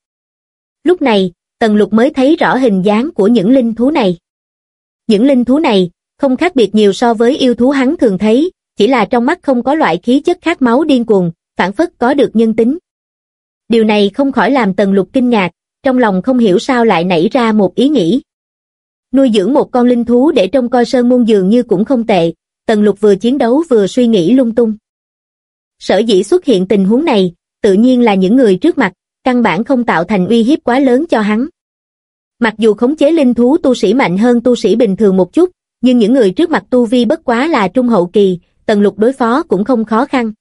Lúc này, Tần Lục mới thấy rõ hình dáng của những linh thú này. Những linh thú này, không khác biệt nhiều so với yêu thú hắn thường thấy, chỉ là trong mắt không có loại khí chất khát máu điên cuồng, phản phất có được nhân tính. Điều này không khỏi làm Tần Lục kinh ngạc, trong lòng không hiểu sao lại nảy ra một ý nghĩ. Nuôi dưỡng một con linh thú để trông coi sơn môn dường như cũng không tệ, Tần Lục vừa chiến đấu vừa suy nghĩ lung tung. Sở dĩ xuất hiện tình huống này, tự nhiên là những người trước mặt, căn bản không tạo thành uy hiếp quá lớn cho hắn. Mặc dù khống chế linh thú tu sĩ mạnh hơn tu sĩ bình thường một chút, nhưng những người trước mặt tu vi bất quá là trung hậu kỳ, Tần Lục đối phó cũng không khó khăn.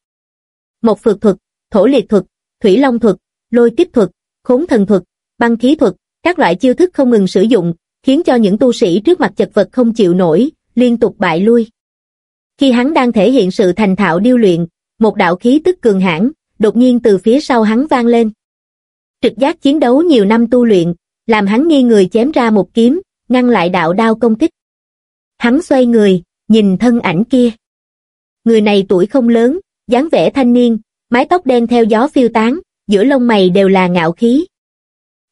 Một phược thuật, thổ liệt thuật, thủy long thuật, lôi kiếp thuật, khốn thần thuật, băng khí thuật, các loại chiêu thức không ngừng sử dụng, khiến cho những tu sĩ trước mặt chật vật không chịu nổi, liên tục bại lui. Khi hắn đang thể hiện sự thành thạo điêu luyện, một đạo khí tức cường hãn, đột nhiên từ phía sau hắn vang lên. Trực giác chiến đấu nhiều năm tu luyện, làm hắn nghi người chém ra một kiếm, ngăn lại đạo đao công kích. Hắn xoay người, nhìn thân ảnh kia. Người này tuổi không lớn, dáng vẻ thanh niên, mái tóc đen theo gió phiêu tán, giữa lông mày đều là ngạo khí.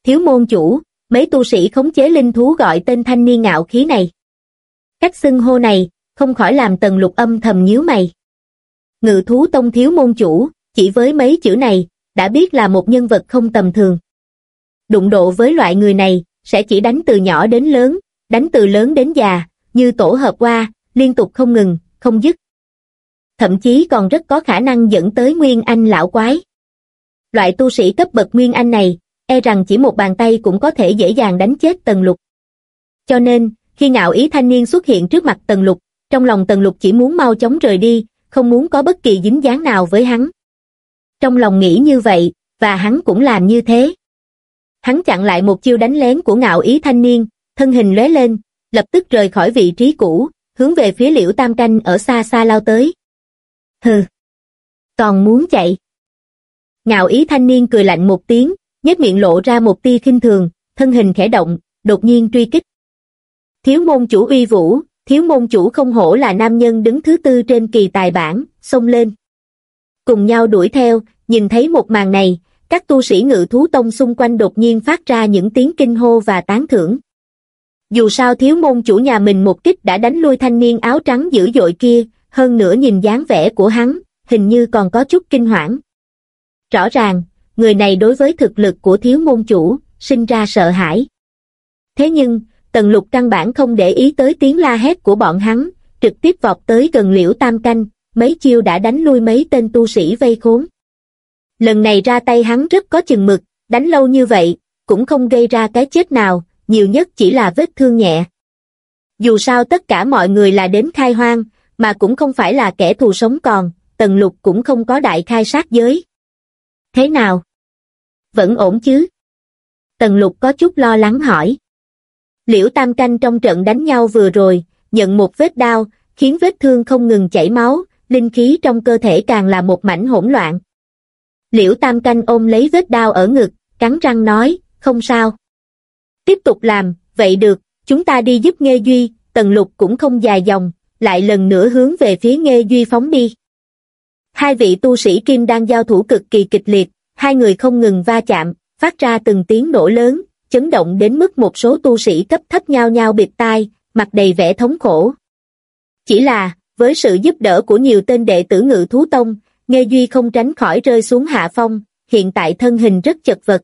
Thiếu môn chủ, mấy tu sĩ khống chế linh thú gọi tên thanh niên ngạo khí này. Cách xưng hô này, không khỏi làm tần lục âm thầm nhíu mày. Ngự thú tông thiếu môn chủ, chỉ với mấy chữ này, đã biết là một nhân vật không tầm thường. Đụng độ với loại người này, sẽ chỉ đánh từ nhỏ đến lớn, đánh từ lớn đến già, như tổ hợp qua, liên tục không ngừng, không dứt. Thậm chí còn rất có khả năng dẫn tới Nguyên Anh lão quái. Loại tu sĩ cấp bậc Nguyên Anh này, e rằng chỉ một bàn tay cũng có thể dễ dàng đánh chết Tần Lục. Cho nên, khi ngạo ý thanh niên xuất hiện trước mặt Tần Lục, trong lòng Tần Lục chỉ muốn mau chóng rời đi, không muốn có bất kỳ dính dáng nào với hắn. Trong lòng nghĩ như vậy, và hắn cũng làm như thế. Hắn chặn lại một chiêu đánh lén của ngạo ý thanh niên, thân hình lóe lên, lập tức rời khỏi vị trí cũ, hướng về phía liễu tam canh ở xa xa lao tới. Hừ! Còn muốn chạy. Ngạo ý thanh niên cười lạnh một tiếng, nhếch miệng lộ ra một tia khinh thường, thân hình khẽ động, đột nhiên truy kích. Thiếu môn chủ uy vũ, thiếu môn chủ không hổ là nam nhân đứng thứ tư trên kỳ tài bản, xông lên. Cùng nhau đuổi theo, nhìn thấy một màn này, các tu sĩ ngự thú tông xung quanh đột nhiên phát ra những tiếng kinh hô và tán thưởng. Dù sao thiếu môn chủ nhà mình một kích đã đánh lui thanh niên áo trắng dữ dội kia, hơn nữa nhìn dáng vẻ của hắn, hình như còn có chút kinh hoảng. Rõ ràng, người này đối với thực lực của thiếu môn chủ, sinh ra sợ hãi. Thế nhưng, Tần Lục căn bản không để ý tới tiếng la hét của bọn hắn, trực tiếp vọt tới gần liễu tam canh, mấy chiêu đã đánh lui mấy tên tu sĩ vây khốn. Lần này ra tay hắn rất có chừng mực, đánh lâu như vậy, cũng không gây ra cái chết nào, nhiều nhất chỉ là vết thương nhẹ. Dù sao tất cả mọi người là đến khai hoang, mà cũng không phải là kẻ thù sống còn, tần lục cũng không có đại khai sát giới. Thế nào? Vẫn ổn chứ? Tần lục có chút lo lắng hỏi. Liễu Tam Canh trong trận đánh nhau vừa rồi, nhận một vết đau, khiến vết thương không ngừng chảy máu, linh khí trong cơ thể càng là một mảnh hỗn loạn. Liễu Tam Canh ôm lấy vết đau ở ngực, cắn răng nói, không sao. Tiếp tục làm, vậy được, chúng ta đi giúp Nghê Duy, Tần Lục cũng không dài dòng, lại lần nữa hướng về phía Nghê Duy phóng đi. Hai vị tu sĩ kim đang giao thủ cực kỳ kịch liệt, hai người không ngừng va chạm, phát ra từng tiếng nổ lớn, chấn động đến mức một số tu sĩ cấp thấp nhau nhau bịt tai, mặt đầy vẻ thống khổ. Chỉ là, với sự giúp đỡ của nhiều tên đệ tử ngự thú tông, Nghê Duy không tránh khỏi rơi xuống hạ phong, hiện tại thân hình rất chật vật.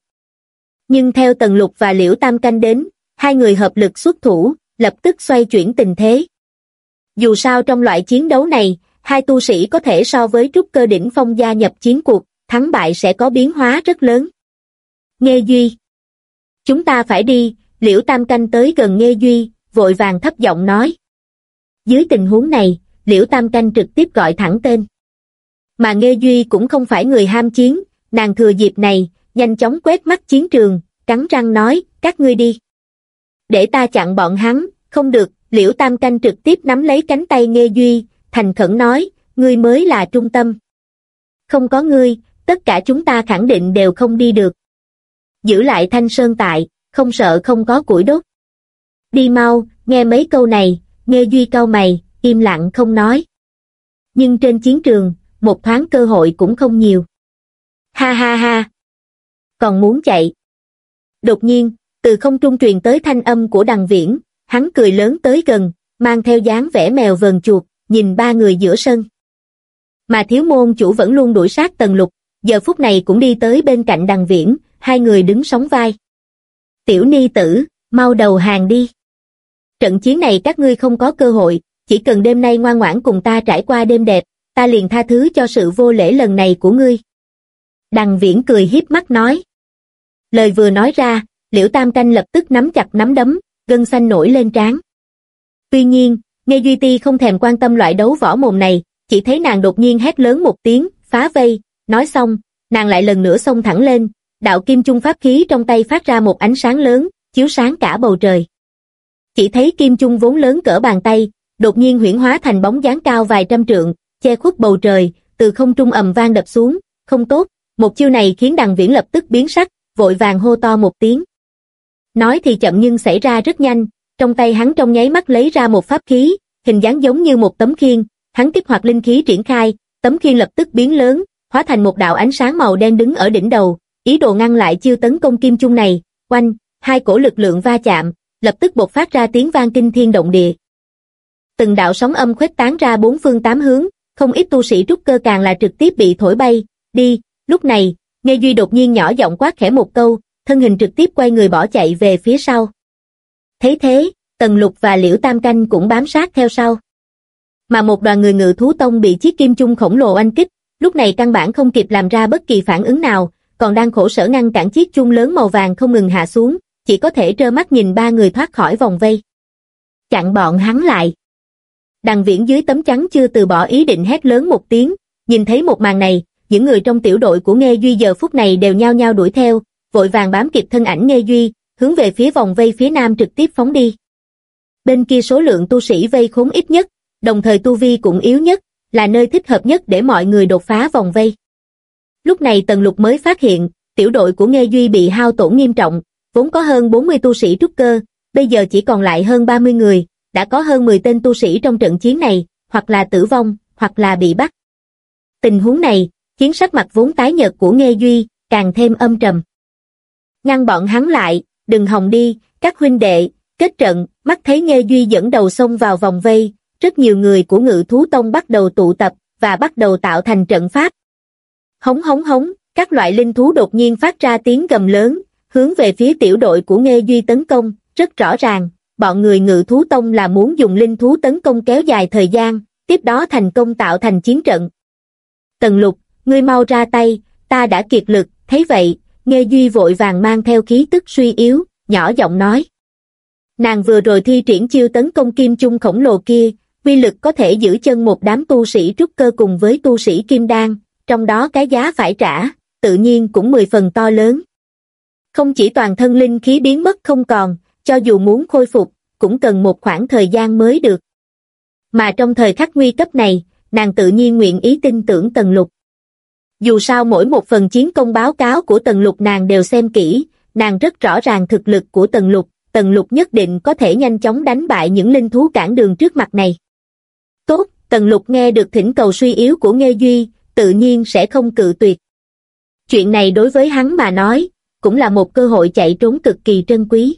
Nhưng theo Tần Lục và Liễu Tam Canh đến, hai người hợp lực xuất thủ, lập tức xoay chuyển tình thế. Dù sao trong loại chiến đấu này, hai tu sĩ có thể so với trúc cơ đỉnh phong gia nhập chiến cuộc, thắng bại sẽ có biến hóa rất lớn. nghe Duy Chúng ta phải đi, Liễu Tam Canh tới gần nghe Duy, vội vàng thấp giọng nói. Dưới tình huống này, Liễu Tam Canh trực tiếp gọi thẳng tên. Mà nghe Duy cũng không phải người ham chiến, nàng thừa dịp này, nhanh chóng quét mắt chiến trường, cắn răng nói, các ngươi đi. Để ta chặn bọn hắn, không được, Liễu Tam Canh trực tiếp nắm lấy cánh tay nghe Duy, thành khẩn nói, ngươi mới là trung tâm. Không có ngươi, tất cả chúng ta khẳng định đều không đi được. Giữ lại thanh sơn tại, không sợ không có củi đốt. Đi mau, nghe mấy câu này, nghe Duy cau mày, im lặng không nói. Nhưng trên chiến trường, một thoáng cơ hội cũng không nhiều. Ha ha ha! Còn muốn chạy. Đột nhiên, từ không trung truyền tới thanh âm của đằng viễn, hắn cười lớn tới gần, mang theo dáng vẻ mèo vờn chuột, nhìn ba người giữa sân. Mà thiếu môn chủ vẫn luôn đuổi sát tần lục, giờ phút này cũng đi tới bên cạnh đằng viễn, hai người đứng sóng vai. Tiểu ni tử, mau đầu hàng đi. Trận chiến này các ngươi không có cơ hội, chỉ cần đêm nay ngoan ngoãn cùng ta trải qua đêm đẹp, ta liền tha thứ cho sự vô lễ lần này của ngươi. Đằng viễn cười hiếp mắt nói. Lời vừa nói ra, liễu tam canh lập tức nắm chặt nắm đấm, gân xanh nổi lên trán. Tuy nhiên, Nghe Duy Ti không thèm quan tâm loại đấu võ mồm này, chỉ thấy nàng đột nhiên hét lớn một tiếng, phá vây, nói xong, nàng lại lần nữa xông thẳng lên, đạo kim trung pháp khí trong tay phát ra một ánh sáng lớn, chiếu sáng cả bầu trời. Chỉ thấy kim trung vốn lớn cỡ bàn tay, đột nhiên huyển hóa thành bóng dáng cao vài trăm trượng, che khuất bầu trời, từ không trung ầm vang đập xuống, không tốt, một chiêu này khiến đằng viễn lập tức biến sắc, vội vàng hô to một tiếng. Nói thì chậm nhưng xảy ra rất nhanh, trong tay hắn trong nháy mắt lấy ra một pháp khí, hình dáng giống như một tấm khiên, hắn kích hoạt linh khí triển khai, tấm khiên lập tức biến lớn, hóa thành một đạo ánh sáng màu đen đứng ở đỉnh đầu, ý đồ ngăn lại chiêu tấn công kim chung này, quanh, hai cổ lực lượng va chạm, lập tức bộc phát ra tiếng vang kinh thiên động địa. Từng đạo sóng âm khuếch tán ra bốn phương tám hướng, không ít tu sĩ trúc cơ càng là trực tiếp bị thổi bay, đi, lúc này, Nghe Duy đột nhiên nhỏ giọng quát khẽ một câu, thân hình trực tiếp quay người bỏ chạy về phía sau. Thấy thế, Tần Lục và Liễu Tam Canh cũng bám sát theo sau. Mà một đoàn người ngự thú tông bị chiếc kim chung khổng lồ anh kích, lúc này căn bản không kịp làm ra bất kỳ phản ứng nào, còn đang khổ sở ngăn cản chiếc chung lớn màu vàng không ngừng hạ xuống, chỉ có thể trơ mắt nhìn ba người thoát khỏi vòng vây. Chặn bọn hắn lại. Đằng viễn dưới tấm chắn chưa từ bỏ ý định hét lớn một tiếng, nhìn thấy một màn này, những người trong tiểu đội của Nghe Duy giờ phút này đều nhao nhao đuổi theo, vội vàng bám kịp thân ảnh Nghe Duy, hướng về phía vòng vây phía nam trực tiếp phóng đi. Bên kia số lượng tu sĩ vây khốn ít nhất, đồng thời tu vi cũng yếu nhất, là nơi thích hợp nhất để mọi người đột phá vòng vây. Lúc này Tần Lục mới phát hiện, tiểu đội của Nghe Duy bị hao tổn nghiêm trọng, vốn có hơn 40 tu sĩ trúc cơ, bây giờ chỉ còn lại hơn 30 người, đã có hơn 10 tên tu sĩ trong trận chiến này, hoặc là tử vong, hoặc là bị bắt. Tình huống này, khiến sắc mặt vốn tái nhợt của Nghe Duy, càng thêm âm trầm. Ngăn bọn hắn lại, đừng hòng đi, các huynh đệ, kết trận, mắt thấy Nghe Duy dẫn đầu xông vào vòng vây, rất nhiều người của ngự thú tông bắt đầu tụ tập, và bắt đầu tạo thành trận pháp. Hống hống hống, các loại linh thú đột nhiên phát ra tiếng gầm lớn, hướng về phía tiểu đội của Nghe Duy tấn công, rất rõ ràng, bọn người ngự thú tông là muốn dùng linh thú tấn công kéo dài thời gian, tiếp đó thành công tạo thành chiến trận. Tần lục, ngươi mau ra tay, ta đã kiệt lực, thấy vậy, Nghe Duy vội vàng mang theo khí tức suy yếu, nhỏ giọng nói. Nàng vừa rồi thi triển chiêu tấn công kim chung khổng lồ kia, quy lực có thể giữ chân một đám tu sĩ trúc cơ cùng với tu sĩ kim đan, trong đó cái giá phải trả, tự nhiên cũng mười phần to lớn. Không chỉ toàn thân linh khí biến mất không còn, cho dù muốn khôi phục, cũng cần một khoảng thời gian mới được. Mà trong thời khắc nguy cấp này, nàng tự nhiên nguyện ý tin tưởng Tần Lục. Dù sao mỗi một phần chiến công báo cáo của Tần Lục nàng đều xem kỹ, nàng rất rõ ràng thực lực của Tần Lục, Tần Lục nhất định có thể nhanh chóng đánh bại những linh thú cản đường trước mặt này. Tốt, Tần Lục nghe được thỉnh cầu suy yếu của Nghê Duy, tự nhiên sẽ không cự tuyệt. Chuyện này đối với hắn mà nói, cũng là một cơ hội chạy trốn cực kỳ trân quý.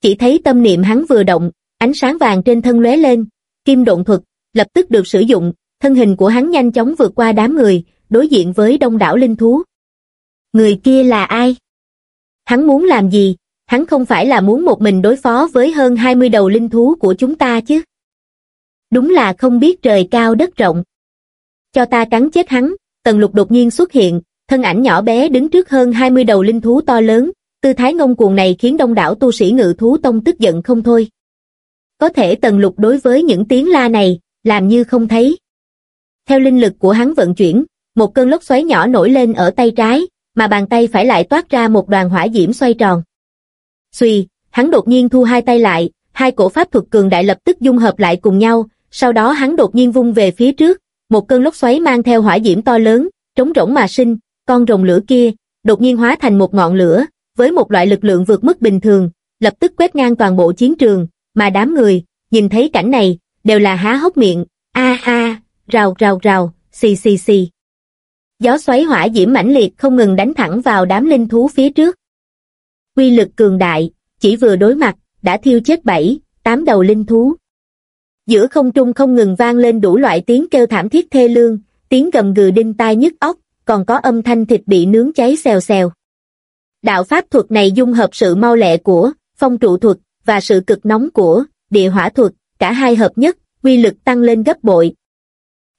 Chỉ thấy tâm niệm hắn vừa động, ánh sáng vàng trên thân lóe lên, kim độn thuật, lập tức được sử dụng, thân hình của hắn nhanh chóng vượt qua đám người, đối diện với đông đảo linh thú. Người kia là ai? Hắn muốn làm gì? Hắn không phải là muốn một mình đối phó với hơn 20 đầu linh thú của chúng ta chứ? Đúng là không biết trời cao đất rộng. Cho ta cắn chết hắn, tần lục đột nhiên xuất hiện, thân ảnh nhỏ bé đứng trước hơn 20 đầu linh thú to lớn, tư thái ngông cuồng này khiến đông đảo tu sĩ ngự thú tông tức giận không thôi. Có thể tần lục đối với những tiếng la này, làm như không thấy. Theo linh lực của hắn vận chuyển, một cơn lốc xoáy nhỏ nổi lên ở tay trái, mà bàn tay phải lại toát ra một đoàn hỏa diễm xoay tròn. Xùy, hắn đột nhiên thu hai tay lại, hai cổ pháp thuật cường đại lập tức dung hợp lại cùng nhau, sau đó hắn đột nhiên vung về phía trước, một cơn lốc xoáy mang theo hỏa diễm to lớn, trống rỗng mà sinh, con rồng lửa kia, đột nhiên hóa thành một ngọn lửa, với một loại lực lượng vượt mức bình thường, lập tức quét ngang toàn bộ chiến trường, mà đám người, nhìn thấy cảnh này, đều là há hốc miệng, a a, rào rào rào, xì xì xì. Gió xoáy hỏa diễm mãnh liệt không ngừng đánh thẳng vào đám linh thú phía trước. Quy lực cường đại, chỉ vừa đối mặt, đã thiêu chết bảy, tám đầu linh thú. Giữa không trung không ngừng vang lên đủ loại tiếng kêu thảm thiết thê lương, tiếng gầm gừ đinh tai nhức óc, còn có âm thanh thịt bị nướng cháy xèo xèo. Đạo pháp thuật này dung hợp sự mau lẹ của phong trụ thuật và sự cực nóng của địa hỏa thuật, cả hai hợp nhất, quy lực tăng lên gấp bội.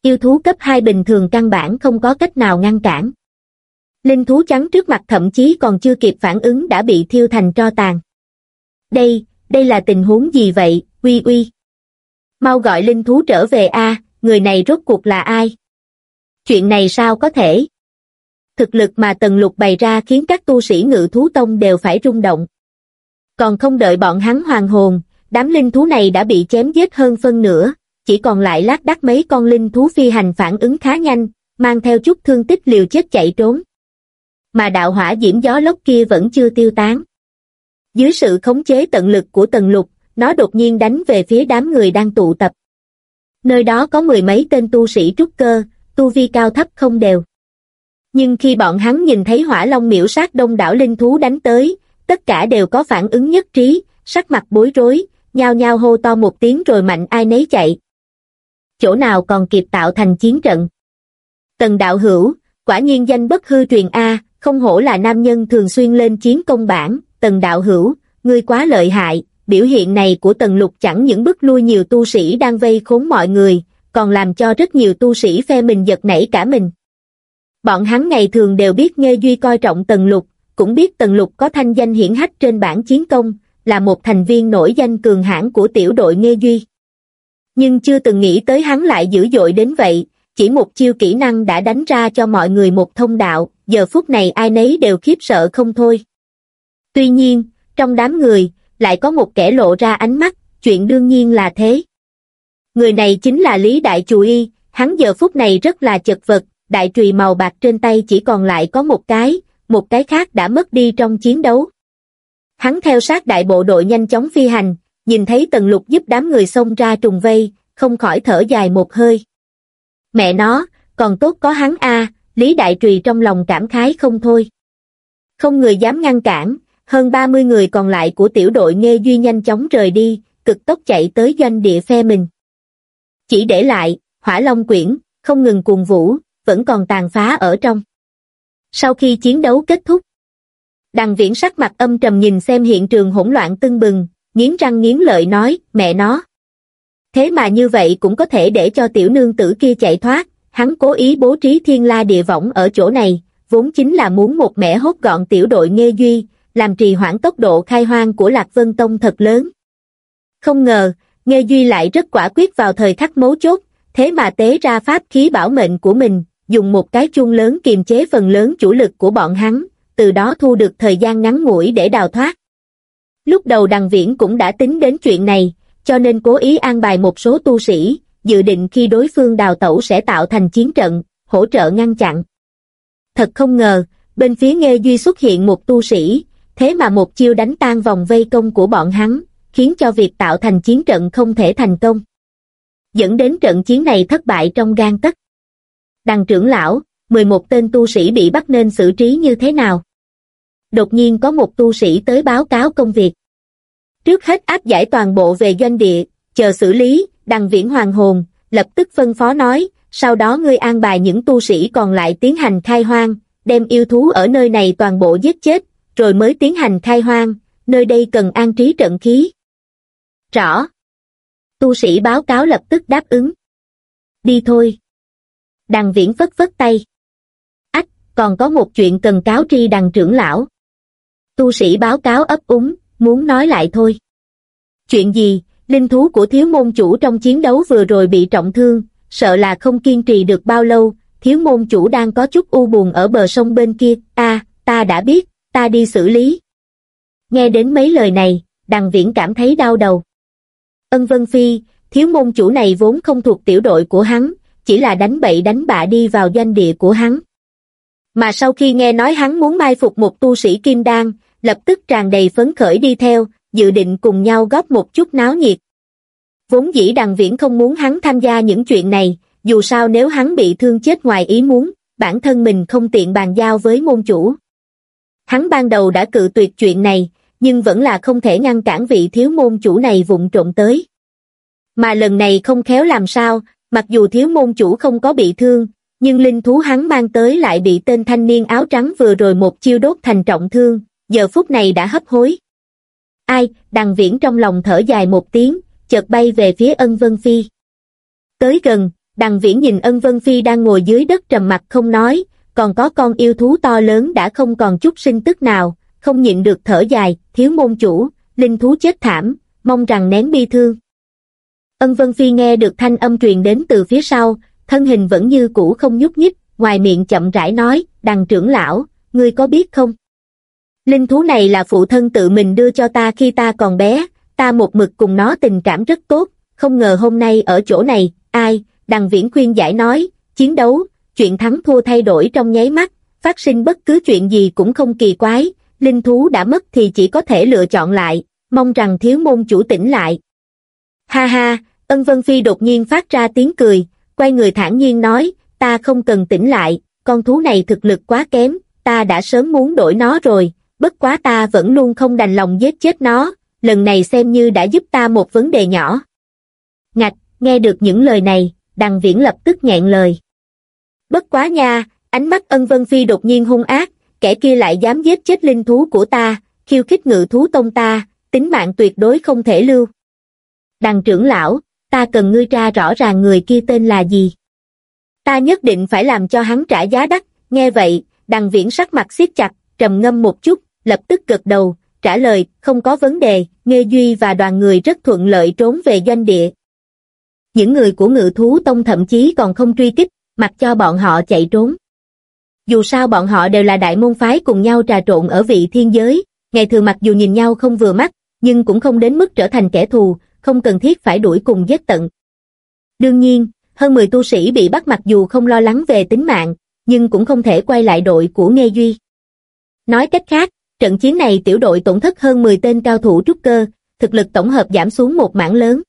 Yêu thú cấp 2 bình thường căn bản không có cách nào ngăn cản. Linh thú trắng trước mặt thậm chí còn chưa kịp phản ứng đã bị thiêu thành tro tàn. Đây, đây là tình huống gì vậy, uy uy? Mau gọi linh thú trở về a, người này rốt cuộc là ai? Chuyện này sao có thể? Thực lực mà Tần Lục bày ra khiến các tu sĩ ngự thú tông đều phải rung động. Còn không đợi bọn hắn hoàng hồn, đám linh thú này đã bị chém giết hơn phân nửa, chỉ còn lại lác đác mấy con linh thú phi hành phản ứng khá nhanh, mang theo chút thương tích liều chết chạy trốn. Mà đạo hỏa diễm gió lốc kia vẫn chưa tiêu tán. Dưới sự khống chế tận lực của tần lục, nó đột nhiên đánh về phía đám người đang tụ tập. Nơi đó có mười mấy tên tu sĩ trúc cơ, tu vi cao thấp không đều. Nhưng khi bọn hắn nhìn thấy hỏa long miễu sát đông đảo linh thú đánh tới, tất cả đều có phản ứng nhất trí, sắc mặt bối rối, nhao nhao hô to một tiếng rồi mạnh ai nấy chạy. Chỗ nào còn kịp tạo thành chiến trận. Tần đạo hữu, quả nhiên danh bất hư truyền A, không hổ là nam nhân thường xuyên lên chiến công bản, tần đạo hữu, ngươi quá lợi hại, biểu hiện này của tần lục chẳng những bức lui nhiều tu sĩ đang vây khốn mọi người, còn làm cho rất nhiều tu sĩ phe mình giật nảy cả mình. Bọn hắn ngày thường đều biết Nghê Duy coi trọng tần lục, cũng biết tần lục có thanh danh hiển hách trên bảng chiến công, là một thành viên nổi danh cường hãn của tiểu đội Nghê Duy. Nhưng chưa từng nghĩ tới hắn lại dữ dội đến vậy, chỉ một chiêu kỹ năng đã đánh ra cho mọi người một thông đạo, giờ phút này ai nấy đều khiếp sợ không thôi. Tuy nhiên, trong đám người, lại có một kẻ lộ ra ánh mắt, chuyện đương nhiên là thế. Người này chính là Lý Đại Chù Y, hắn giờ phút này rất là chật vật, đại trùy màu bạc trên tay chỉ còn lại có một cái, một cái khác đã mất đi trong chiến đấu. Hắn theo sát đại bộ đội nhanh chóng phi hành, nhìn thấy tần lục giúp đám người xông ra trùng vây, không khỏi thở dài một hơi. Mẹ nó, còn tốt có hắn a Lý Đại Trùy trong lòng cảm khái không thôi. Không người dám ngăn cản, hơn 30 người còn lại của tiểu đội Nghe Duy nhanh chóng rời đi, cực tốc chạy tới doanh địa phe mình. Chỉ để lại, hỏa long quyển, không ngừng cuồng vũ, vẫn còn tàn phá ở trong. Sau khi chiến đấu kết thúc, đằng viễn sắc mặt âm trầm nhìn xem hiện trường hỗn loạn tưng bừng, nghiến răng nghiến lợi nói, mẹ nó. Thế mà như vậy cũng có thể để cho tiểu nương tử kia chạy thoát, hắn cố ý bố trí thiên la địa võng ở chỗ này, vốn chính là muốn một mẻ hốt gọn tiểu đội nghe Duy, làm trì hoãn tốc độ khai hoang của Lạc Vân Tông thật lớn. Không ngờ, nghe Duy lại rất quả quyết vào thời khắc mấu chốt, thế mà tế ra pháp khí bảo mệnh của mình, dùng một cái chuông lớn kiềm chế phần lớn chủ lực của bọn hắn, từ đó thu được thời gian ngắn ngủi để đào thoát. Lúc đầu Đằng Viễn cũng đã tính đến chuyện này, cho nên cố ý an bài một số tu sĩ, dự định khi đối phương đào tẩu sẽ tạo thành chiến trận, hỗ trợ ngăn chặn. Thật không ngờ, bên phía Nghê Duy xuất hiện một tu sĩ, thế mà một chiêu đánh tan vòng vây công của bọn hắn, khiến cho việc tạo thành chiến trận không thể thành công. Dẫn đến trận chiến này thất bại trong gan tất. Đằng trưởng lão, 11 tên tu sĩ bị bắt nên xử trí như thế nào? Đột nhiên có một tu sĩ tới báo cáo công việc. Trước hết áp giải toàn bộ về doanh địa, chờ xử lý, đằng viễn hoàng hồn, lập tức phân phó nói, sau đó ngươi an bài những tu sĩ còn lại tiến hành khai hoang, đem yêu thú ở nơi này toàn bộ giết chết, rồi mới tiến hành khai hoang, nơi đây cần an trí trận khí. Rõ. Tu sĩ báo cáo lập tức đáp ứng. Đi thôi. Đằng viễn phất phất tay. Ách, còn có một chuyện cần cáo tri đằng trưởng lão. Tu sĩ báo cáo ấp úng, muốn nói lại thôi. Chuyện gì, linh thú của thiếu môn chủ trong chiến đấu vừa rồi bị trọng thương, sợ là không kiên trì được bao lâu, thiếu môn chủ đang có chút u buồn ở bờ sông bên kia, a ta đã biết, ta đi xử lý. Nghe đến mấy lời này, đằng viễn cảm thấy đau đầu. Ân Vân Phi, thiếu môn chủ này vốn không thuộc tiểu đội của hắn, chỉ là đánh bậy đánh bạ đi vào doanh địa của hắn. Mà sau khi nghe nói hắn muốn mai phục một tu sĩ kim đan, lập tức tràn đầy phấn khởi đi theo, dự định cùng nhau góp một chút náo nhiệt. Vốn dĩ đằng viễn không muốn hắn tham gia những chuyện này, dù sao nếu hắn bị thương chết ngoài ý muốn, bản thân mình không tiện bàn giao với môn chủ. Hắn ban đầu đã cự tuyệt chuyện này, nhưng vẫn là không thể ngăn cản vị thiếu môn chủ này vụng trộm tới. Mà lần này không khéo làm sao, mặc dù thiếu môn chủ không có bị thương, nhưng linh thú hắn mang tới lại bị tên thanh niên áo trắng vừa rồi một chiêu đốt thành trọng thương, giờ phút này đã hấp hối. Ai, đằng viễn trong lòng thở dài một tiếng, chợt bay về phía ân vân phi. Tới gần, đằng viễn nhìn ân vân phi đang ngồi dưới đất trầm mặt không nói, còn có con yêu thú to lớn đã không còn chút sinh tức nào, không nhịn được thở dài, thiếu môn chủ, linh thú chết thảm, mong rằng nén bi thương. Ân Vân Phi nghe được thanh âm truyền đến từ phía sau, thân hình vẫn như cũ không nhúc nhích, ngoài miệng chậm rãi nói, đằng trưởng lão, ngươi có biết không? Linh thú này là phụ thân tự mình đưa cho ta khi ta còn bé, ta một mực cùng nó tình cảm rất tốt, không ngờ hôm nay ở chỗ này, ai, đằng viễn khuyên giải nói, chiến đấu, chuyện thắng thua thay đổi trong nháy mắt, phát sinh bất cứ chuyện gì cũng không kỳ quái, linh thú đã mất thì chỉ có thể lựa chọn lại, mong rằng thiếu môn chủ tỉnh lại. Ha ha, ân vân phi đột nhiên phát ra tiếng cười, quay người thản nhiên nói, ta không cần tỉnh lại, con thú này thực lực quá kém, ta đã sớm muốn đổi nó rồi, bất quá ta vẫn luôn không đành lòng giết chết nó, lần này xem như đã giúp ta một vấn đề nhỏ. Ngạch, nghe được những lời này, đằng viễn lập tức nghẹn lời. Bất quá nha, ánh mắt ân vân phi đột nhiên hung ác, kẻ kia lại dám giết chết linh thú của ta, khiêu khích ngự thú tông ta, tính mạng tuyệt đối không thể lưu. Đằng trưởng lão, ta cần ngươi tra rõ ràng người kia tên là gì. Ta nhất định phải làm cho hắn trả giá đắt, nghe vậy, đằng viễn sắc mặt siết chặt, trầm ngâm một chút, lập tức gật đầu, trả lời, không có vấn đề, Nghê Duy và đoàn người rất thuận lợi trốn về doanh địa. Những người của ngự thú tông thậm chí còn không truy kích, mặc cho bọn họ chạy trốn. Dù sao bọn họ đều là đại môn phái cùng nhau trà trộn ở vị thiên giới, ngày thường mặc dù nhìn nhau không vừa mắt, nhưng cũng không đến mức trở thành kẻ thù, không cần thiết phải đuổi cùng giết tận. Đương nhiên, hơn 10 tu sĩ bị bắt mặc dù không lo lắng về tính mạng, nhưng cũng không thể quay lại đội của Nghê Duy. Nói cách khác, trận chiến này tiểu đội tổn thất hơn 10 tên cao thủ trúc cơ, thực lực tổng hợp giảm xuống một mảng lớn.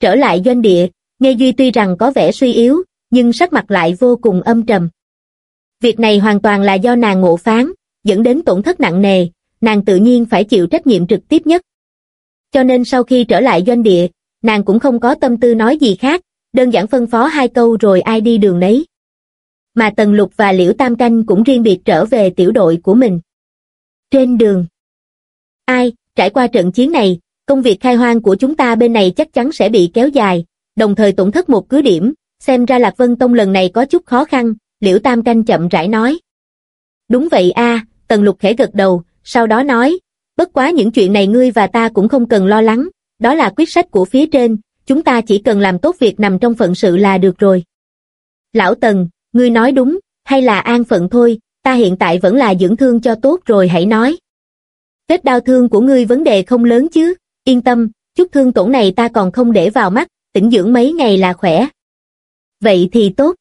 Trở lại doanh địa, nghe Duy tuy rằng có vẻ suy yếu, nhưng sắc mặt lại vô cùng âm trầm. Việc này hoàn toàn là do nàng ngộ phán, dẫn đến tổn thất nặng nề, nàng tự nhiên phải chịu trách nhiệm trực tiếp nhất. Cho nên sau khi trở lại doanh địa, nàng cũng không có tâm tư nói gì khác, đơn giản phân phó hai câu rồi ai đi đường nấy. Mà Tần Lục và Liễu Tam Canh cũng riêng biệt trở về tiểu đội của mình. Trên đường. Ai, trải qua trận chiến này, công việc khai hoang của chúng ta bên này chắc chắn sẽ bị kéo dài, đồng thời tổn thất một cứ điểm, xem ra Lạc Vân Tông lần này có chút khó khăn, Liễu Tam Canh chậm rãi nói. Đúng vậy a, Tần Lục khẽ gật đầu, sau đó nói, bất quá những chuyện này ngươi và ta cũng không cần lo lắng, đó là quyết sách của phía trên, chúng ta chỉ cần làm tốt việc nằm trong phận sự là được rồi. Lão Tần, ngươi nói đúng, hay là an phận thôi, ta hiện tại vẫn là dưỡng thương cho tốt rồi hãy nói. Vết đau thương của ngươi vấn đề không lớn chứ, yên tâm, chút thương tổn này ta còn không để vào mắt, tĩnh dưỡng mấy ngày là khỏe. Vậy thì tốt.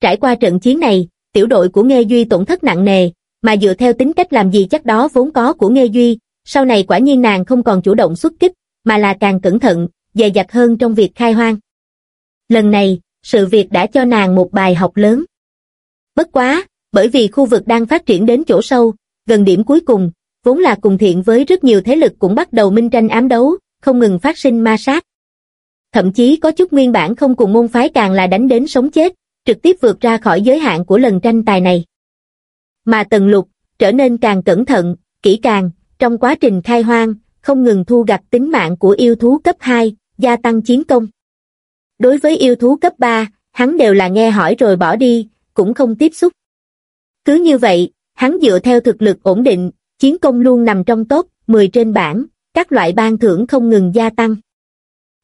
Trải qua trận chiến này, tiểu đội của Nghê Duy tổn thất nặng nề, mà dựa theo tính cách làm gì chắc đó vốn có của Nghê Duy, sau này quả nhiên nàng không còn chủ động xuất kích, mà là càng cẩn thận, dè dặt hơn trong việc khai hoang. Lần này, sự việc đã cho nàng một bài học lớn. Bất quá, bởi vì khu vực đang phát triển đến chỗ sâu, gần điểm cuối cùng, vốn là cùng thiện với rất nhiều thế lực cũng bắt đầu minh tranh ám đấu, không ngừng phát sinh ma sát. Thậm chí có chút nguyên bản không cùng môn phái càng là đánh đến sống chết, trực tiếp vượt ra khỏi giới hạn của lần tranh tài này. Mà Tần Lục, trở nên càng cẩn thận, kỹ càng, trong quá trình khai hoang, không ngừng thu gặt tính mạng của yêu thú cấp 2, gia tăng chiến công. Đối với yêu thú cấp 3, hắn đều là nghe hỏi rồi bỏ đi, cũng không tiếp xúc. Cứ như vậy, hắn dựa theo thực lực ổn định, chiến công luôn nằm trong top 10 trên bảng, các loại ban thưởng không ngừng gia tăng.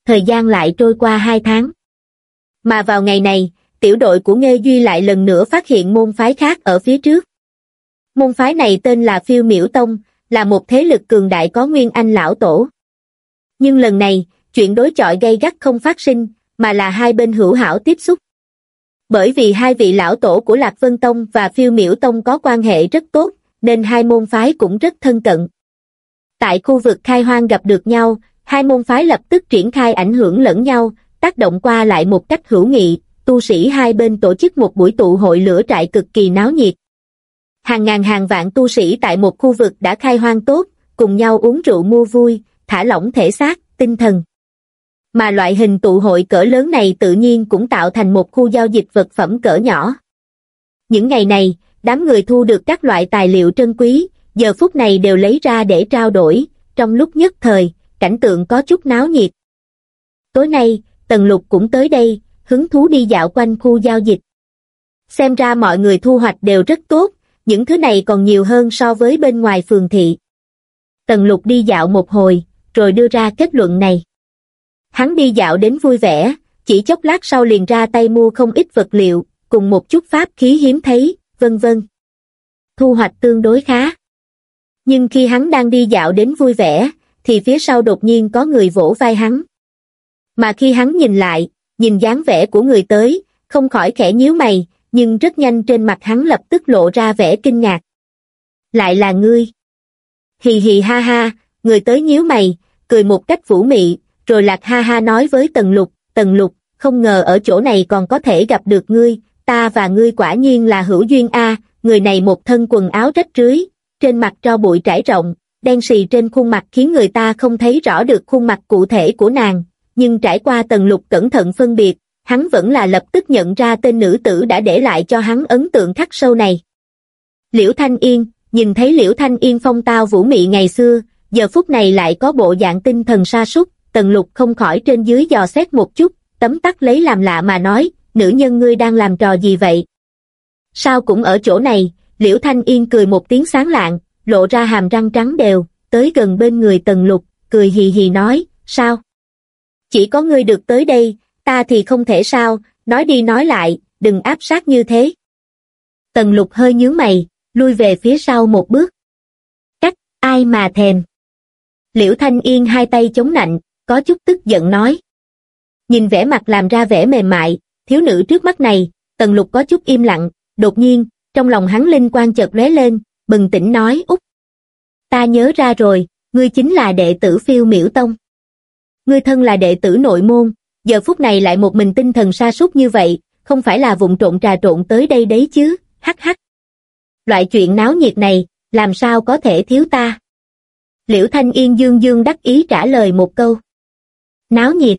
Thời gian lại trôi qua 2 tháng. Mà vào ngày này, tiểu đội của Nghê Duy lại lần nữa phát hiện môn phái khác ở phía trước. Môn phái này tên là Phiêu Miểu Tông, là một thế lực cường đại có nguyên anh lão tổ. Nhưng lần này, chuyện đối chọi gây gắt không phát sinh, mà là hai bên hữu hảo tiếp xúc. Bởi vì hai vị lão tổ của Lạc Vân Tông và Phiêu miểu Tông có quan hệ rất tốt, nên hai môn phái cũng rất thân cận. Tại khu vực khai hoang gặp được nhau, hai môn phái lập tức triển khai ảnh hưởng lẫn nhau, tác động qua lại một cách hữu nghị, tu sĩ hai bên tổ chức một buổi tụ hội lửa trại cực kỳ náo nhiệt. Hàng ngàn hàng vạn tu sĩ tại một khu vực đã khai hoang tốt, cùng nhau uống rượu mua vui, thả lỏng thể xác, tinh thần. Mà loại hình tụ hội cỡ lớn này tự nhiên cũng tạo thành một khu giao dịch vật phẩm cỡ nhỏ. Những ngày này, đám người thu được các loại tài liệu trân quý, giờ phút này đều lấy ra để trao đổi, trong lúc nhất thời, cảnh tượng có chút náo nhiệt. Tối nay, Tần Lục cũng tới đây, hứng thú đi dạo quanh khu giao dịch. Xem ra mọi người thu hoạch đều rất tốt, những thứ này còn nhiều hơn so với bên ngoài phường thị. Tần lục đi dạo một hồi, rồi đưa ra kết luận này. Hắn đi dạo đến vui vẻ, chỉ chốc lát sau liền ra tay mua không ít vật liệu, cùng một chút pháp khí hiếm thấy, vân vân. Thu hoạch tương đối khá. Nhưng khi hắn đang đi dạo đến vui vẻ, thì phía sau đột nhiên có người vỗ vai hắn. Mà khi hắn nhìn lại, nhìn dáng vẻ của người tới, không khỏi khẽ nhíu mày, nhưng rất nhanh trên mặt hắn lập tức lộ ra vẻ kinh ngạc. Lại là ngươi. Hì hì ha ha, người tới nhíu mày, cười một cách vũ mị, rồi lạc ha ha nói với Tần Lục, Tần Lục, không ngờ ở chỗ này còn có thể gặp được ngươi, ta và ngươi quả nhiên là hữu duyên a người này một thân quần áo rách rưới, trên mặt cho bụi trải rộng, đen xì trên khuôn mặt khiến người ta không thấy rõ được khuôn mặt cụ thể của nàng, nhưng trải qua tần lục cẩn thận phân biệt, hắn vẫn là lập tức nhận ra tên nữ tử đã để lại cho hắn ấn tượng khắc sâu này. Liễu Thanh Yên, nhìn thấy Liễu Thanh Yên phong tao vũ mị ngày xưa, giờ phút này lại có bộ dạng tinh thần sa sút tần lục không khỏi trên dưới dò xét một chút, tấm tắc lấy làm lạ mà nói, nữ nhân ngươi đang làm trò gì vậy? Sao cũng ở chỗ này, Liễu Thanh Yên cười một tiếng sáng lạng, lộ ra hàm răng trắng đều, tới gần bên người tần lục, cười hì hì nói, sao? Chỉ có ngươi được tới đây, ta thì không thể sao, nói đi nói lại, đừng áp sát như thế. Tần lục hơi nhướng mày, lui về phía sau một bước. Cách, ai mà thèm. Liễu Thanh Yên hai tay chống nạnh, có chút tức giận nói. Nhìn vẻ mặt làm ra vẻ mềm mại, thiếu nữ trước mắt này, tần lục có chút im lặng, đột nhiên, trong lòng hắn linh quan chợt lóe lên, bừng tỉnh nói út. Ta nhớ ra rồi, ngươi chính là đệ tử phiêu miễu tông. Ngươi thân là đệ tử nội môn, giờ phút này lại một mình tinh thần sa sút như vậy, không phải là vụng trộn trà trộn tới đây đấy chứ, hắc hắc. Loại chuyện náo nhiệt này, làm sao có thể thiếu ta? Liễu Thanh Yên dương dương đắc ý trả lời một câu. Náo nhiệt.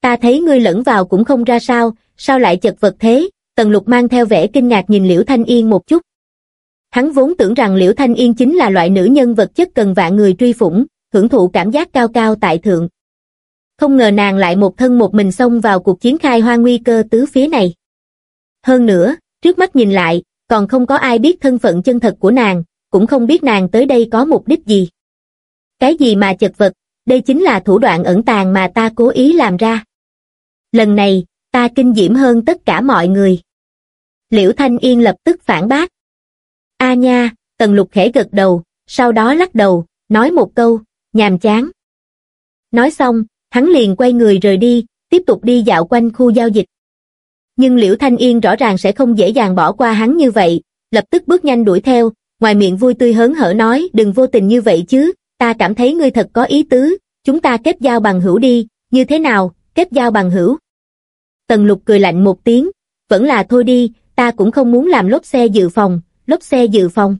Ta thấy ngươi lẫn vào cũng không ra sao, sao lại chật vật thế? Tần lục mang theo vẻ kinh ngạc nhìn Liễu Thanh Yên một chút. Hắn vốn tưởng rằng Liễu Thanh Yên chính là loại nữ nhân vật chất cần vạn người truy phủng, hưởng thụ cảm giác cao cao tại thượng. Không ngờ nàng lại một thân một mình xông vào cuộc chiến khai hoa nguy cơ tứ phía này. Hơn nữa, trước mắt nhìn lại, còn không có ai biết thân phận chân thật của nàng, cũng không biết nàng tới đây có mục đích gì. Cái gì mà chật vật, đây chính là thủ đoạn ẩn tàng mà ta cố ý làm ra. Lần này, ta kinh diễm hơn tất cả mọi người. Liễu Thanh Yên lập tức phản bác. A nha, Tần Lục khẽ gật đầu, sau đó lắc đầu, nói một câu, nhàm chán. Nói xong, hắn liền quay người rời đi, tiếp tục đi dạo quanh khu giao dịch. Nhưng Liễu Thanh Yên rõ ràng sẽ không dễ dàng bỏ qua hắn như vậy, lập tức bước nhanh đuổi theo, ngoài miệng vui tươi hớn hở nói đừng vô tình như vậy chứ, ta cảm thấy ngươi thật có ý tứ, chúng ta kết giao bằng hữu đi, như thế nào, kết giao bằng hữu. Tần lục cười lạnh một tiếng, vẫn là thôi đi, ta cũng không muốn làm lốp xe dự phòng, lốp xe dự phòng.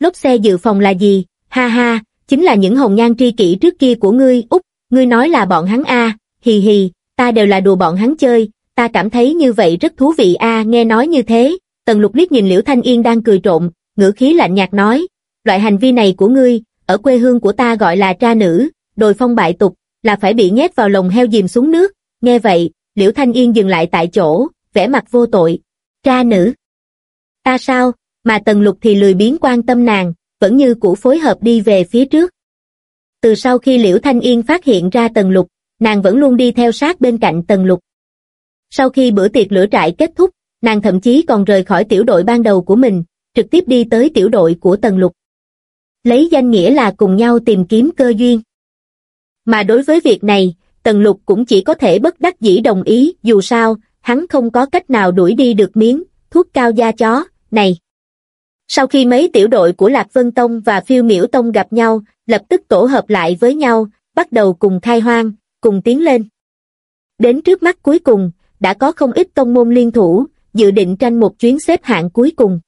Lốp xe dự phòng là gì? Ha ha, chính là những hồng nhan tri kỷ trước kia của ngươi, út, ngươi nói là bọn hắn a, hì hì, ta đều là đùa bọn hắn chơi, ta cảm thấy như vậy rất thú vị a, nghe nói như thế, Tần Lục liếc nhìn Liễu Thanh Yên đang cười trộm, ngữ khí lạnh nhạt nói, loại hành vi này của ngươi, ở quê hương của ta gọi là tra nữ, đồi phong bại tục, là phải bị nhét vào lồng heo dìm xuống nước, nghe vậy, Liễu Thanh Yên dừng lại tại chỗ, vẻ mặt vô tội, tra nữ. Ta sao, mà Tần Lục thì lười biến quan tâm nàng, vẫn như cũ phối hợp đi về phía trước. Từ sau khi Liễu Thanh Yên phát hiện ra Tần Lục, nàng vẫn luôn đi theo sát bên cạnh Tần Lục. Sau khi bữa tiệc lửa trại kết thúc, nàng thậm chí còn rời khỏi tiểu đội ban đầu của mình, trực tiếp đi tới tiểu đội của Tần Lục. Lấy danh nghĩa là cùng nhau tìm kiếm cơ duyên. Mà đối với việc này, Tần Lục cũng chỉ có thể bất đắc dĩ đồng ý, dù sao, hắn không có cách nào đuổi đi được miếng, thuốc cao da chó, này. Sau khi mấy tiểu đội của Lạc Vân Tông và Phiêu Miểu Tông gặp nhau, lập tức tổ hợp lại với nhau, bắt đầu cùng khai hoang, cùng tiến lên. Đến trước mắt cuối cùng, đã có không ít tông môn liên thủ, dự định tranh một chuyến xếp hạng cuối cùng.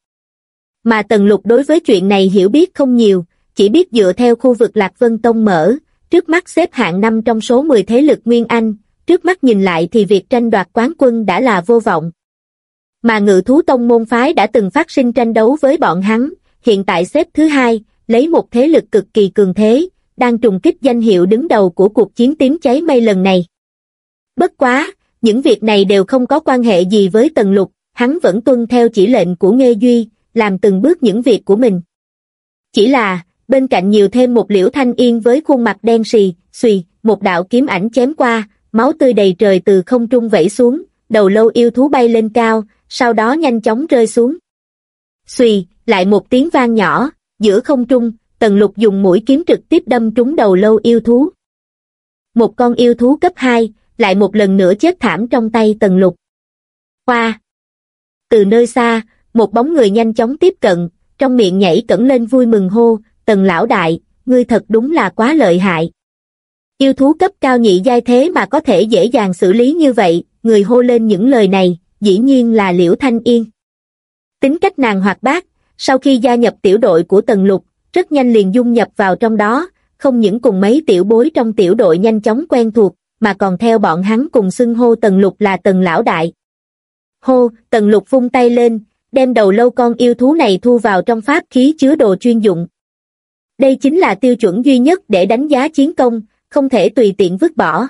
Mà Tần Lục đối với chuyện này hiểu biết không nhiều, chỉ biết dựa theo khu vực Lạc Vân Tông mở, trước mắt xếp hạng năm trong số 10 thế lực Nguyên Anh, trước mắt nhìn lại thì việc tranh đoạt quán quân đã là vô vọng. Mà ngự thú tông môn phái đã từng phát sinh tranh đấu với bọn hắn, hiện tại xếp thứ hai, lấy một thế lực cực kỳ cường thế, đang trùng kích danh hiệu đứng đầu của cuộc chiến tím cháy mây lần này. Bất quá, những việc này đều không có quan hệ gì với Tần Lục, hắn vẫn tuân theo chỉ lệnh của Nghê Duy, làm từng bước những việc của mình. Chỉ là, bên cạnh nhiều thêm một liễu thanh yên với khuôn mặt đen xì, xùy, một đạo kiếm ảnh chém qua, máu tươi đầy trời từ không trung vẫy xuống, đầu lâu yêu thú bay lên cao, sau đó nhanh chóng rơi xuống. Xùy, lại một tiếng vang nhỏ, giữa không trung, tần lục dùng mũi kiếm trực tiếp đâm trúng đầu lâu yêu thú. Một con yêu thú cấp 2, lại một lần nữa chết thảm trong tay tần lục. Hoa! Từ nơi xa, một bóng người nhanh chóng tiếp cận, trong miệng nhảy cẩn lên vui mừng hô, tần lão đại, ngươi thật đúng là quá lợi hại. Yêu thú cấp cao nhị giai thế mà có thể dễ dàng xử lý như vậy, người hô lên những lời này, dĩ nhiên là Liễu Thanh Yên. Tính cách nàng hoạt bát, sau khi gia nhập tiểu đội của Tần Lục, rất nhanh liền dung nhập vào trong đó, không những cùng mấy tiểu bối trong tiểu đội nhanh chóng quen thuộc, mà còn theo bọn hắn cùng xưng hô Tần Lục là Tần Lão Đại. Hô, Tần Lục vung tay lên, đem đầu lâu con yêu thú này thu vào trong pháp khí chứa đồ chuyên dụng. Đây chính là tiêu chuẩn duy nhất để đánh giá chiến công, không thể tùy tiện vứt bỏ.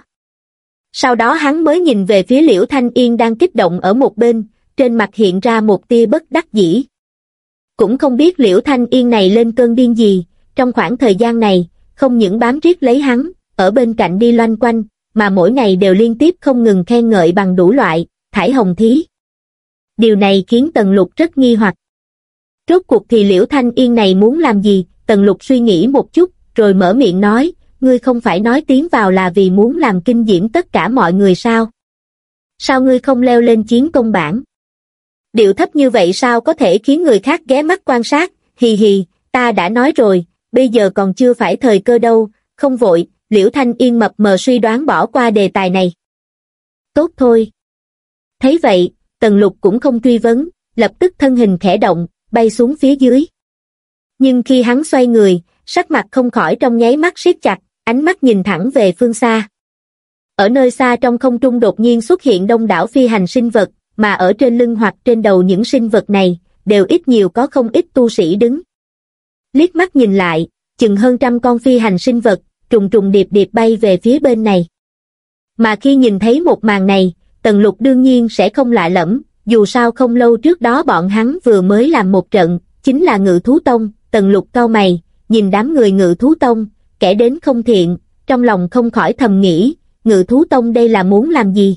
Sau đó hắn mới nhìn về phía Liễu Thanh Yên đang kích động ở một bên, trên mặt hiện ra một tia bất đắc dĩ. Cũng không biết Liễu Thanh Yên này lên cơn điên gì, trong khoảng thời gian này, không những bám riết lấy hắn, ở bên cạnh đi loanh quanh, mà mỗi ngày đều liên tiếp không ngừng khen ngợi bằng đủ loại, thải hồng thí. Điều này khiến Tần Lục rất nghi hoặc. Rốt cuộc thì Liễu Thanh Yên này muốn làm gì, Tần Lục suy nghĩ một chút, rồi mở miệng nói, ngươi không phải nói tiếng vào là vì muốn làm kinh diễm tất cả mọi người sao? Sao ngươi không leo lên chiến công bản? Điệu thấp như vậy sao có thể khiến người khác ghé mắt quan sát, hì hì, ta đã nói rồi, bây giờ còn chưa phải thời cơ đâu, không vội, Liễu Thanh Yên mập mờ suy đoán bỏ qua đề tài này. Tốt thôi. Thấy vậy, Tần Lục cũng không truy vấn, lập tức thân hình khẽ động, bay xuống phía dưới. Nhưng khi hắn xoay người, sắc mặt không khỏi trong nháy mắt siết chặt, ánh mắt nhìn thẳng về phương xa. Ở nơi xa trong không trung đột nhiên xuất hiện đông đảo phi hành sinh vật, mà ở trên lưng hoặc trên đầu những sinh vật này, đều ít nhiều có không ít tu sĩ đứng. Liếc mắt nhìn lại, chừng hơn trăm con phi hành sinh vật, trùng trùng điệp điệp bay về phía bên này. Mà khi nhìn thấy một màn này, Tần Lục đương nhiên sẽ không lạ lẫm, dù sao không lâu trước đó bọn hắn vừa mới làm một trận, chính là ngự thú tông, Tần Lục cao mày, nhìn đám người ngự thú tông, kẻ đến không thiện, trong lòng không khỏi thầm nghĩ, ngự thú tông đây là muốn làm gì?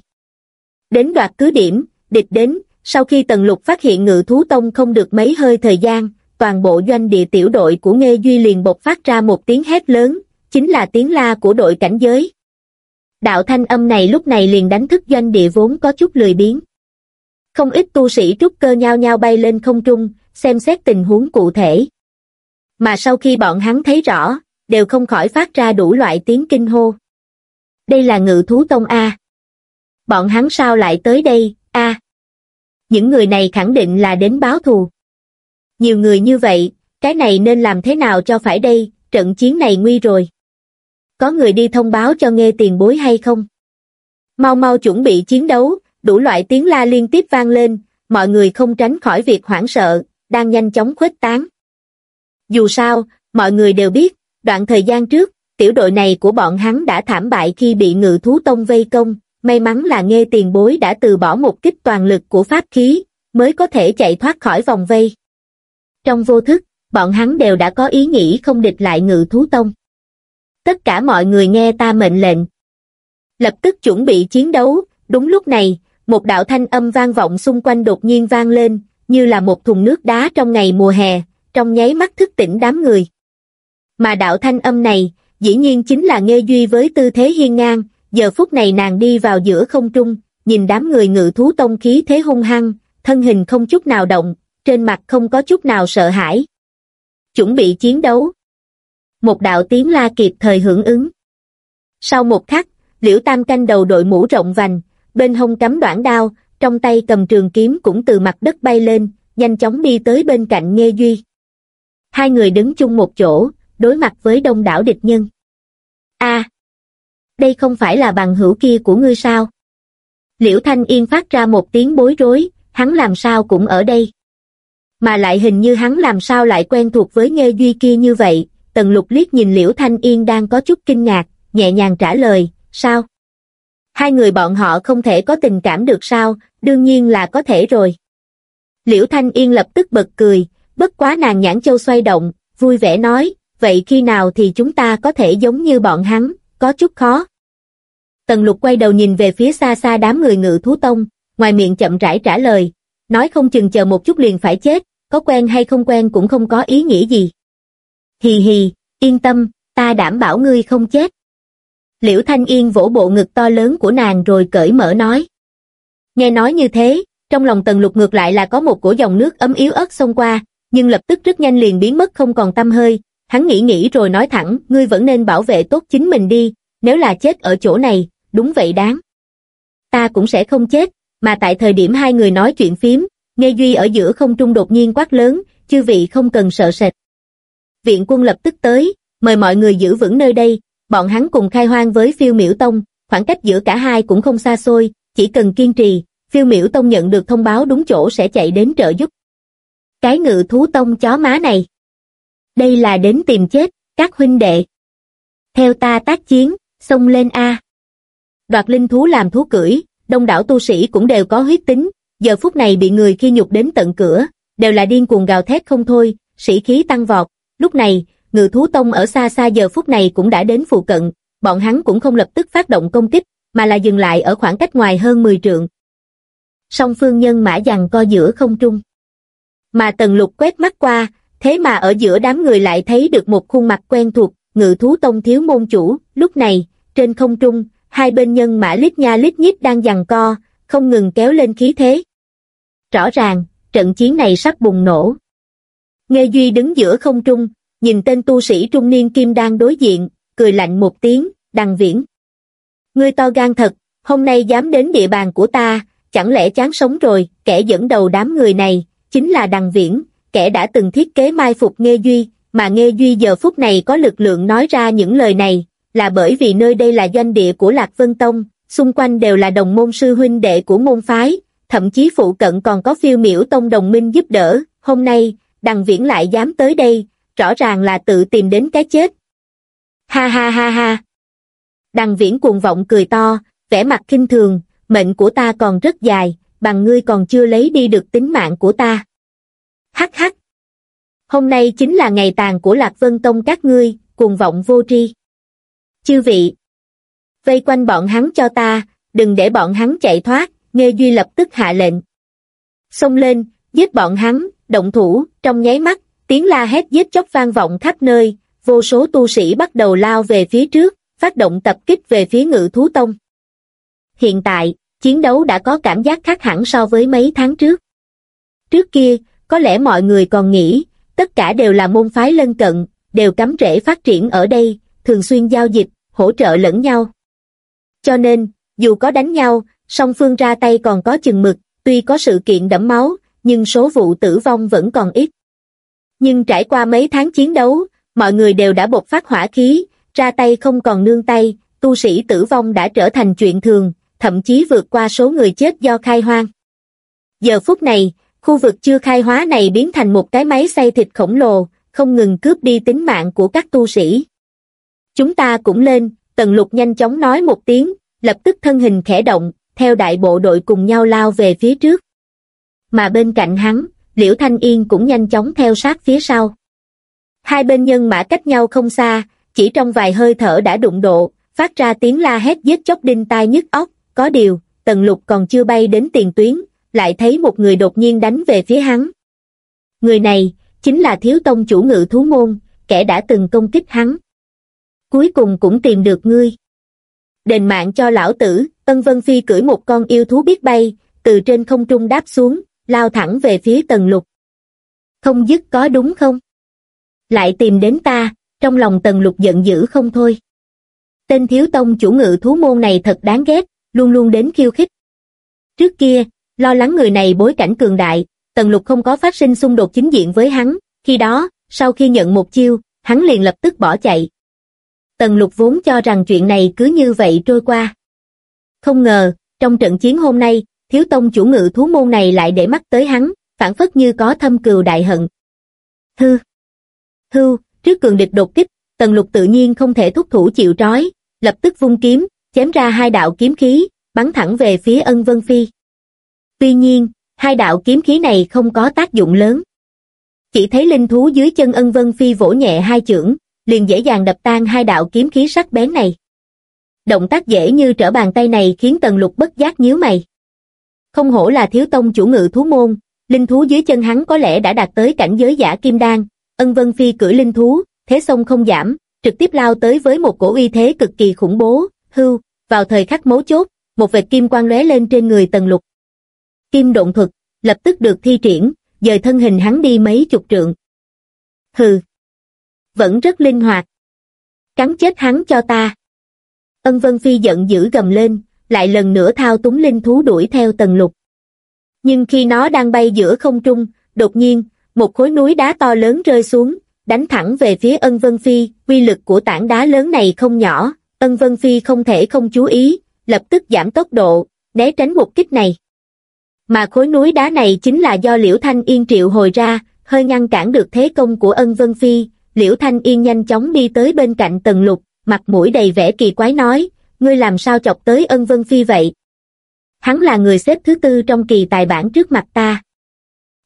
Đến đoạt cứ điểm, địch đến, sau khi Tần Lục phát hiện ngự thú tông không được mấy hơi thời gian, toàn bộ doanh địa tiểu đội của Nghê Duy liền bộc phát ra một tiếng hét lớn, chính là tiếng la của đội cảnh giới. Đạo thanh âm này lúc này liền đánh thức doanh địa vốn có chút lười biếng. Không ít tu sĩ trúc cơ nhau nhau bay lên không trung, xem xét tình huống cụ thể. Mà sau khi bọn hắn thấy rõ, đều không khỏi phát ra đủ loại tiếng kinh hô. Đây là ngự thú tông A. Bọn hắn sao lại tới đây, A. Những người này khẳng định là đến báo thù. Nhiều người như vậy, cái này nên làm thế nào cho phải đây, trận chiến này nguy rồi. Có người đi thông báo cho nghe tiền bối hay không? Mau mau chuẩn bị chiến đấu, đủ loại tiếng la liên tiếp vang lên, mọi người không tránh khỏi việc hoảng sợ, đang nhanh chóng khuếch tán. Dù sao, mọi người đều biết, đoạn thời gian trước, tiểu đội này của bọn hắn đã thảm bại khi bị ngự thú tông vây công, may mắn là nghe tiền bối đã từ bỏ một kích toàn lực của pháp khí, mới có thể chạy thoát khỏi vòng vây. Trong vô thức, bọn hắn đều đã có ý nghĩ không địch lại ngự thú tông. Tất cả mọi người nghe ta mệnh lệnh. Lập tức chuẩn bị chiến đấu, đúng lúc này, một đạo thanh âm vang vọng xung quanh đột nhiên vang lên, như là một thùng nước đá trong ngày mùa hè, trong nháy mắt thức tỉnh đám người. Mà đạo thanh âm này, dĩ nhiên chính là Nghê Duy với tư thế hiên ngang, giờ phút này nàng đi vào giữa không trung, nhìn đám người ngự thú tông khí thế hung hăng, thân hình không chút nào động, trên mặt không có chút nào sợ hãi. Chuẩn bị chiến đấu. Một đạo tiếng la kịp thời hưởng ứng. Sau một khắc, liễu tam canh đầu đội mũ rộng vành, bên hông cắm đoạn đao, trong tay cầm trường kiếm cũng từ mặt đất bay lên, nhanh chóng đi tới bên cạnh Nghê Duy. Hai người đứng chung một chỗ, đối mặt với đông đảo địch nhân. A, đây không phải là bằng hữu kia của ngươi sao? Liễu Thanh Yên phát ra một tiếng bối rối, hắn làm sao cũng ở đây. Mà lại hình như hắn làm sao lại quen thuộc với Nghê Duy kia như vậy, Tần Lục liếc nhìn Liễu Thanh Yên đang có chút kinh ngạc, nhẹ nhàng trả lời, sao? Hai người bọn họ không thể có tình cảm được sao, đương nhiên là có thể rồi. Liễu Thanh Yên lập tức bật cười, bất quá nàng nhãn châu xoay động, vui vẻ nói, vậy khi nào thì chúng ta có thể giống như bọn hắn, có chút khó. Tần lục quay đầu nhìn về phía xa xa đám người ngự thú tông, ngoài miệng chậm rãi trả lời, nói không chừng chờ một chút liền phải chết, có quen hay không quen cũng không có ý nghĩa gì. Hì hì, yên tâm, ta đảm bảo ngươi không chết. Liễu Thanh Yên vỗ bộ ngực to lớn của nàng rồi cởi mở nói. Nghe nói như thế, trong lòng tần lục ngược lại là có một cổ dòng nước ấm yếu ớt xông qua, nhưng lập tức rất nhanh liền biến mất không còn tâm hơi, hắn nghĩ nghĩ rồi nói thẳng, ngươi vẫn nên bảo vệ tốt chính mình đi, nếu là chết ở chỗ này, đúng vậy đáng. Ta cũng sẽ không chết, mà tại thời điểm hai người nói chuyện phím, Nghe Duy ở giữa không trung đột nhiên quát lớn, chư vị không cần sợ sệt. Viện quân lập tức tới, mời mọi người giữ vững nơi đây, bọn hắn cùng khai hoang với phiêu miễu tông, khoảng cách giữa cả hai cũng không xa xôi, chỉ cần kiên trì, phiêu miễu tông nhận được thông báo đúng chỗ sẽ chạy đến trợ giúp. Cái ngự thú tông chó má này. Đây là đến tìm chết, các huynh đệ. Theo ta tác chiến, xông lên A. Đoạt linh thú làm thú cưỡi, đông đảo tu sĩ cũng đều có huyết tính, giờ phút này bị người khi nhục đến tận cửa, đều là điên cuồng gào thét không thôi, sĩ khí tăng vọt. Lúc này, ngự thú tông ở xa xa giờ phút này cũng đã đến phụ cận, bọn hắn cũng không lập tức phát động công kích, mà là dừng lại ở khoảng cách ngoài hơn 10 trượng. Song phương nhân mã dằn co giữa không trung. Mà tần lục quét mắt qua, thế mà ở giữa đám người lại thấy được một khuôn mặt quen thuộc, ngự thú tông thiếu môn chủ, lúc này, trên không trung, hai bên nhân mã lít nha lít nhít đang giằng co, không ngừng kéo lên khí thế. Rõ ràng, trận chiến này sắp bùng nổ. Nghe Duy đứng giữa không trung, nhìn tên tu sĩ trung niên kim đang đối diện, cười lạnh một tiếng, đằng viễn. Ngươi to gan thật, hôm nay dám đến địa bàn của ta, chẳng lẽ chán sống rồi, kẻ dẫn đầu đám người này, chính là đằng viễn, kẻ đã từng thiết kế mai phục Nghe Duy, mà Nghe Duy giờ phút này có lực lượng nói ra những lời này, là bởi vì nơi đây là doanh địa của Lạc Vân Tông, xung quanh đều là đồng môn sư huynh đệ của môn phái, thậm chí phụ cận còn có phiêu miểu tông đồng minh giúp đỡ, hôm nay, đằng viễn lại dám tới đây, rõ ràng là tự tìm đến cái chết. Ha ha ha ha. Đằng viễn cuồng vọng cười to, vẻ mặt kinh thường, mệnh của ta còn rất dài, bằng ngươi còn chưa lấy đi được tính mạng của ta. Hắc hắc. Hôm nay chính là ngày tàn của Lạc Vân Tông các ngươi, cuồng vọng vô tri. Chư vị. Vây quanh bọn hắn cho ta, đừng để bọn hắn chạy thoát, Nghe Duy lập tức hạ lệnh. Xông lên, giết bọn hắn, động thủ, trong nháy mắt, tiếng la hét giết chóc vang vọng khắp nơi, vô số tu sĩ bắt đầu lao về phía trước, phát động tập kích về phía ngự thú tông. Hiện tại, chiến đấu đã có cảm giác khác hẳn so với mấy tháng trước. Trước kia, có lẽ mọi người còn nghĩ, tất cả đều là môn phái lân cận, đều cắm rễ phát triển ở đây, thường xuyên giao dịch, hỗ trợ lẫn nhau. Cho nên, dù có đánh nhau, song phương ra tay còn có chừng mực, tuy có sự kiện đẫm máu, nhưng số vụ tử vong vẫn còn ít. Nhưng trải qua mấy tháng chiến đấu, mọi người đều đã bộc phát hỏa khí, ra tay không còn nương tay, tu sĩ tử vong đã trở thành chuyện thường, thậm chí vượt qua số người chết do khai hoang. Giờ phút này, khu vực chưa khai hóa này biến thành một cái máy xay thịt khổng lồ, không ngừng cướp đi tính mạng của các tu sĩ. Chúng ta cũng lên, Tần Lục nhanh chóng nói một tiếng, lập tức thân hình khẽ động, theo đại bộ đội cùng nhau lao về phía trước. Mà bên cạnh hắn, Liễu Thanh Yên cũng nhanh chóng theo sát phía sau. Hai bên nhân mã cách nhau không xa, chỉ trong vài hơi thở đã đụng độ, phát ra tiếng la hét giết chóc đinh tai nhức óc, có điều, Tần Lục còn chưa bay đến tiền tuyến, lại thấy một người đột nhiên đánh về phía hắn. Người này, chính là thiếu tông chủ ngự thú môn, kẻ đã từng công kích hắn. Cuối cùng cũng tìm được ngươi. Đền mạng cho lão tử, Ân Vân Phi cưỡi một con yêu thú biết bay, từ trên không trung đáp xuống, lao thẳng về phía tần lục. Không dứt có đúng không? Lại tìm đến ta, trong lòng tần lục giận dữ không thôi. Tên thiếu tông chủ ngự thú môn này thật đáng ghét, luôn luôn đến khiêu khích. Trước kia, lo lắng người này bối cảnh cường đại, tần lục không có phát sinh xung đột chính diện với hắn, khi đó, sau khi nhận một chiêu, hắn liền lập tức bỏ chạy. Tần lục vốn cho rằng chuyện này cứ như vậy trôi qua. Không ngờ, trong trận chiến hôm nay, thiếu tông chủ ngự thú môn này lại để mắt tới hắn, phản phất như có thâm cừu đại hận. Hư! Hư! Trước cường địch đột kích, tần lục tự nhiên không thể thúc thủ chịu trói, lập tức vung kiếm, chém ra hai đạo kiếm khí, bắn thẳng về phía ân vân phi. Tuy nhiên, hai đạo kiếm khí này không có tác dụng lớn. Chỉ thấy linh thú dưới chân ân vân phi vỗ nhẹ hai chưởng, liền dễ dàng đập tan hai đạo kiếm khí sắc bén này. Động tác dễ như trở bàn tay này khiến tần lục bất giác nhíu mày. Không hổ là thiếu tông chủ ngự thú môn, linh thú dưới chân hắn có lẽ đã đạt tới cảnh giới giả kim đan, ân vân phi cưỡi linh thú, thế sông không giảm, trực tiếp lao tới với một cổ uy thế cực kỳ khủng bố, hưu, vào thời khắc mấu chốt, một vệt kim quang lóe lên trên người tần lục. Kim động thuật, lập tức được thi triển, dời thân hình hắn đi mấy chục trượng. Hừ, vẫn rất linh hoạt. Cắn chết hắn cho ta. Ân Vân Phi giận dữ gầm lên, lại lần nữa thao túng linh thú đuổi theo tần lục. Nhưng khi nó đang bay giữa không trung, đột nhiên, một khối núi đá to lớn rơi xuống, đánh thẳng về phía ân vân phi, quy lực của tảng đá lớn này không nhỏ, ân vân phi không thể không chú ý, lập tức giảm tốc độ, né tránh một kích này. Mà khối núi đá này chính là do Liễu Thanh Yên triệu hồi ra, hơi ngăn cản được thế công của ân vân phi, Liễu Thanh Yên nhanh chóng đi tới bên cạnh tần lục, mặt mũi đầy vẻ kỳ quái nói, ngươi làm sao chọc tới ân vân phi vậy? Hắn là người xếp thứ tư trong kỳ tài bản trước mặt ta.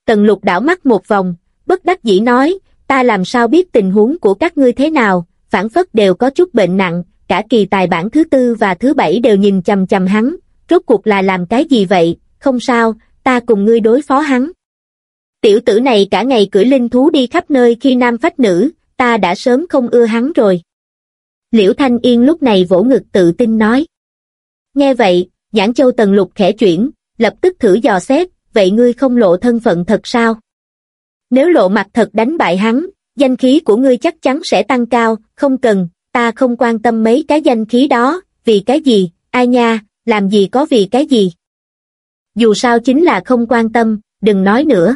Tần lục đảo mắt một vòng, bất đắc dĩ nói, ta làm sao biết tình huống của các ngươi thế nào, phản phất đều có chút bệnh nặng, cả kỳ tài bản thứ tư và thứ bảy đều nhìn chầm chầm hắn, rốt cuộc là làm cái gì vậy, không sao, ta cùng ngươi đối phó hắn. Tiểu tử này cả ngày cưỡi linh thú đi khắp nơi khi nam phách nữ, ta đã sớm không ưa hắn rồi. Liễu Thanh Yên lúc này vỗ ngực tự tin nói. Nghe vậy, Giảng Châu Tần Lục khẽ chuyển, lập tức thử dò xét, vậy ngươi không lộ thân phận thật sao? Nếu lộ mặt thật đánh bại hắn, danh khí của ngươi chắc chắn sẽ tăng cao, không cần, ta không quan tâm mấy cái danh khí đó, vì cái gì, ai nha, làm gì có vì cái gì. Dù sao chính là không quan tâm, đừng nói nữa.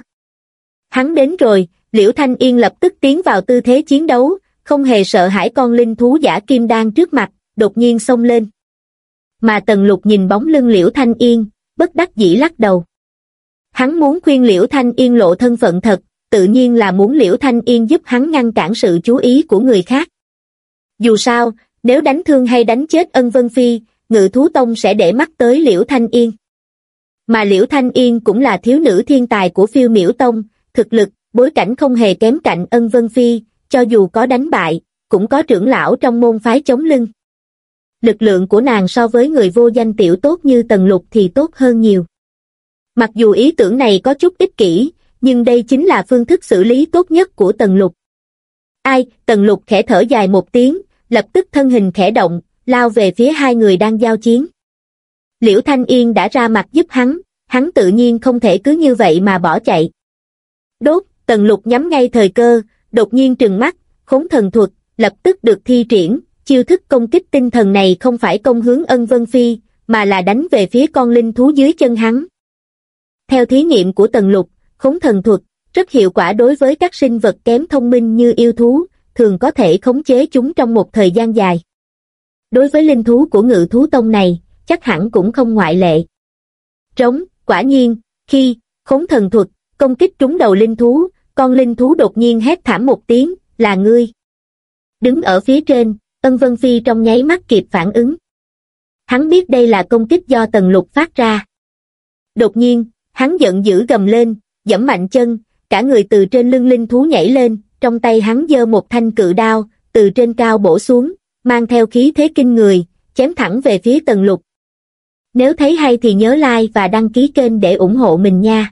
Hắn đến rồi, Liễu Thanh Yên lập tức tiến vào tư thế chiến đấu, không hề sợ hãi con linh thú giả kim đan trước mặt, đột nhiên xông lên. Mà Tần Lục nhìn bóng lưng Liễu Thanh Yên, bất đắc dĩ lắc đầu. Hắn muốn khuyên Liễu Thanh Yên lộ thân phận thật, tự nhiên là muốn Liễu Thanh Yên giúp hắn ngăn cản sự chú ý của người khác. Dù sao, nếu đánh thương hay đánh chết ân vân phi, ngự thú tông sẽ để mắt tới Liễu Thanh Yên. Mà Liễu Thanh Yên cũng là thiếu nữ thiên tài của phiêu miễu tông, thực lực, bối cảnh không hề kém cạnh ân vân phi, cho dù có đánh bại, cũng có trưởng lão trong môn phái chống lưng. Lực lượng của nàng so với người vô danh tiểu tốt như Tần Lục thì tốt hơn nhiều. Mặc dù ý tưởng này có chút ích kỷ, nhưng đây chính là phương thức xử lý tốt nhất của Tần Lục. Ai, Tần Lục khẽ thở dài một tiếng, lập tức thân hình khẽ động, lao về phía hai người đang giao chiến. Liễu Thanh Yên đã ra mặt giúp hắn, hắn tự nhiên không thể cứ như vậy mà bỏ chạy. Đốt, Tần Lục nhắm ngay thời cơ, đột nhiên trừng mắt, khốn thần thuật, lập tức được thi triển, chiêu thức công kích tinh thần này không phải công hướng ân vân phi, mà là đánh về phía con linh thú dưới chân hắn. Theo thí nghiệm của Tần Lục, khốn thần thuật, rất hiệu quả đối với các sinh vật kém thông minh như yêu thú, thường có thể khống chế chúng trong một thời gian dài. Đối với linh thú của ngự thú tông này, chắc hẳn cũng không ngoại lệ. Trống, quả nhiên, khi, khốn thần thuật, công kích trúng đầu linh thú, con linh thú đột nhiên hét thảm một tiếng, là ngươi. Đứng ở phía trên, ân vân phi trong nháy mắt kịp phản ứng. Hắn biết đây là công kích do tần lục phát ra. Đột nhiên, hắn giận dữ gầm lên, dẫm mạnh chân, cả người từ trên lưng linh thú nhảy lên, trong tay hắn giơ một thanh cự đao, từ trên cao bổ xuống, mang theo khí thế kinh người, chém thẳng về phía tần lục. Nếu thấy hay thì nhớ like và đăng ký kênh để ủng hộ mình nha.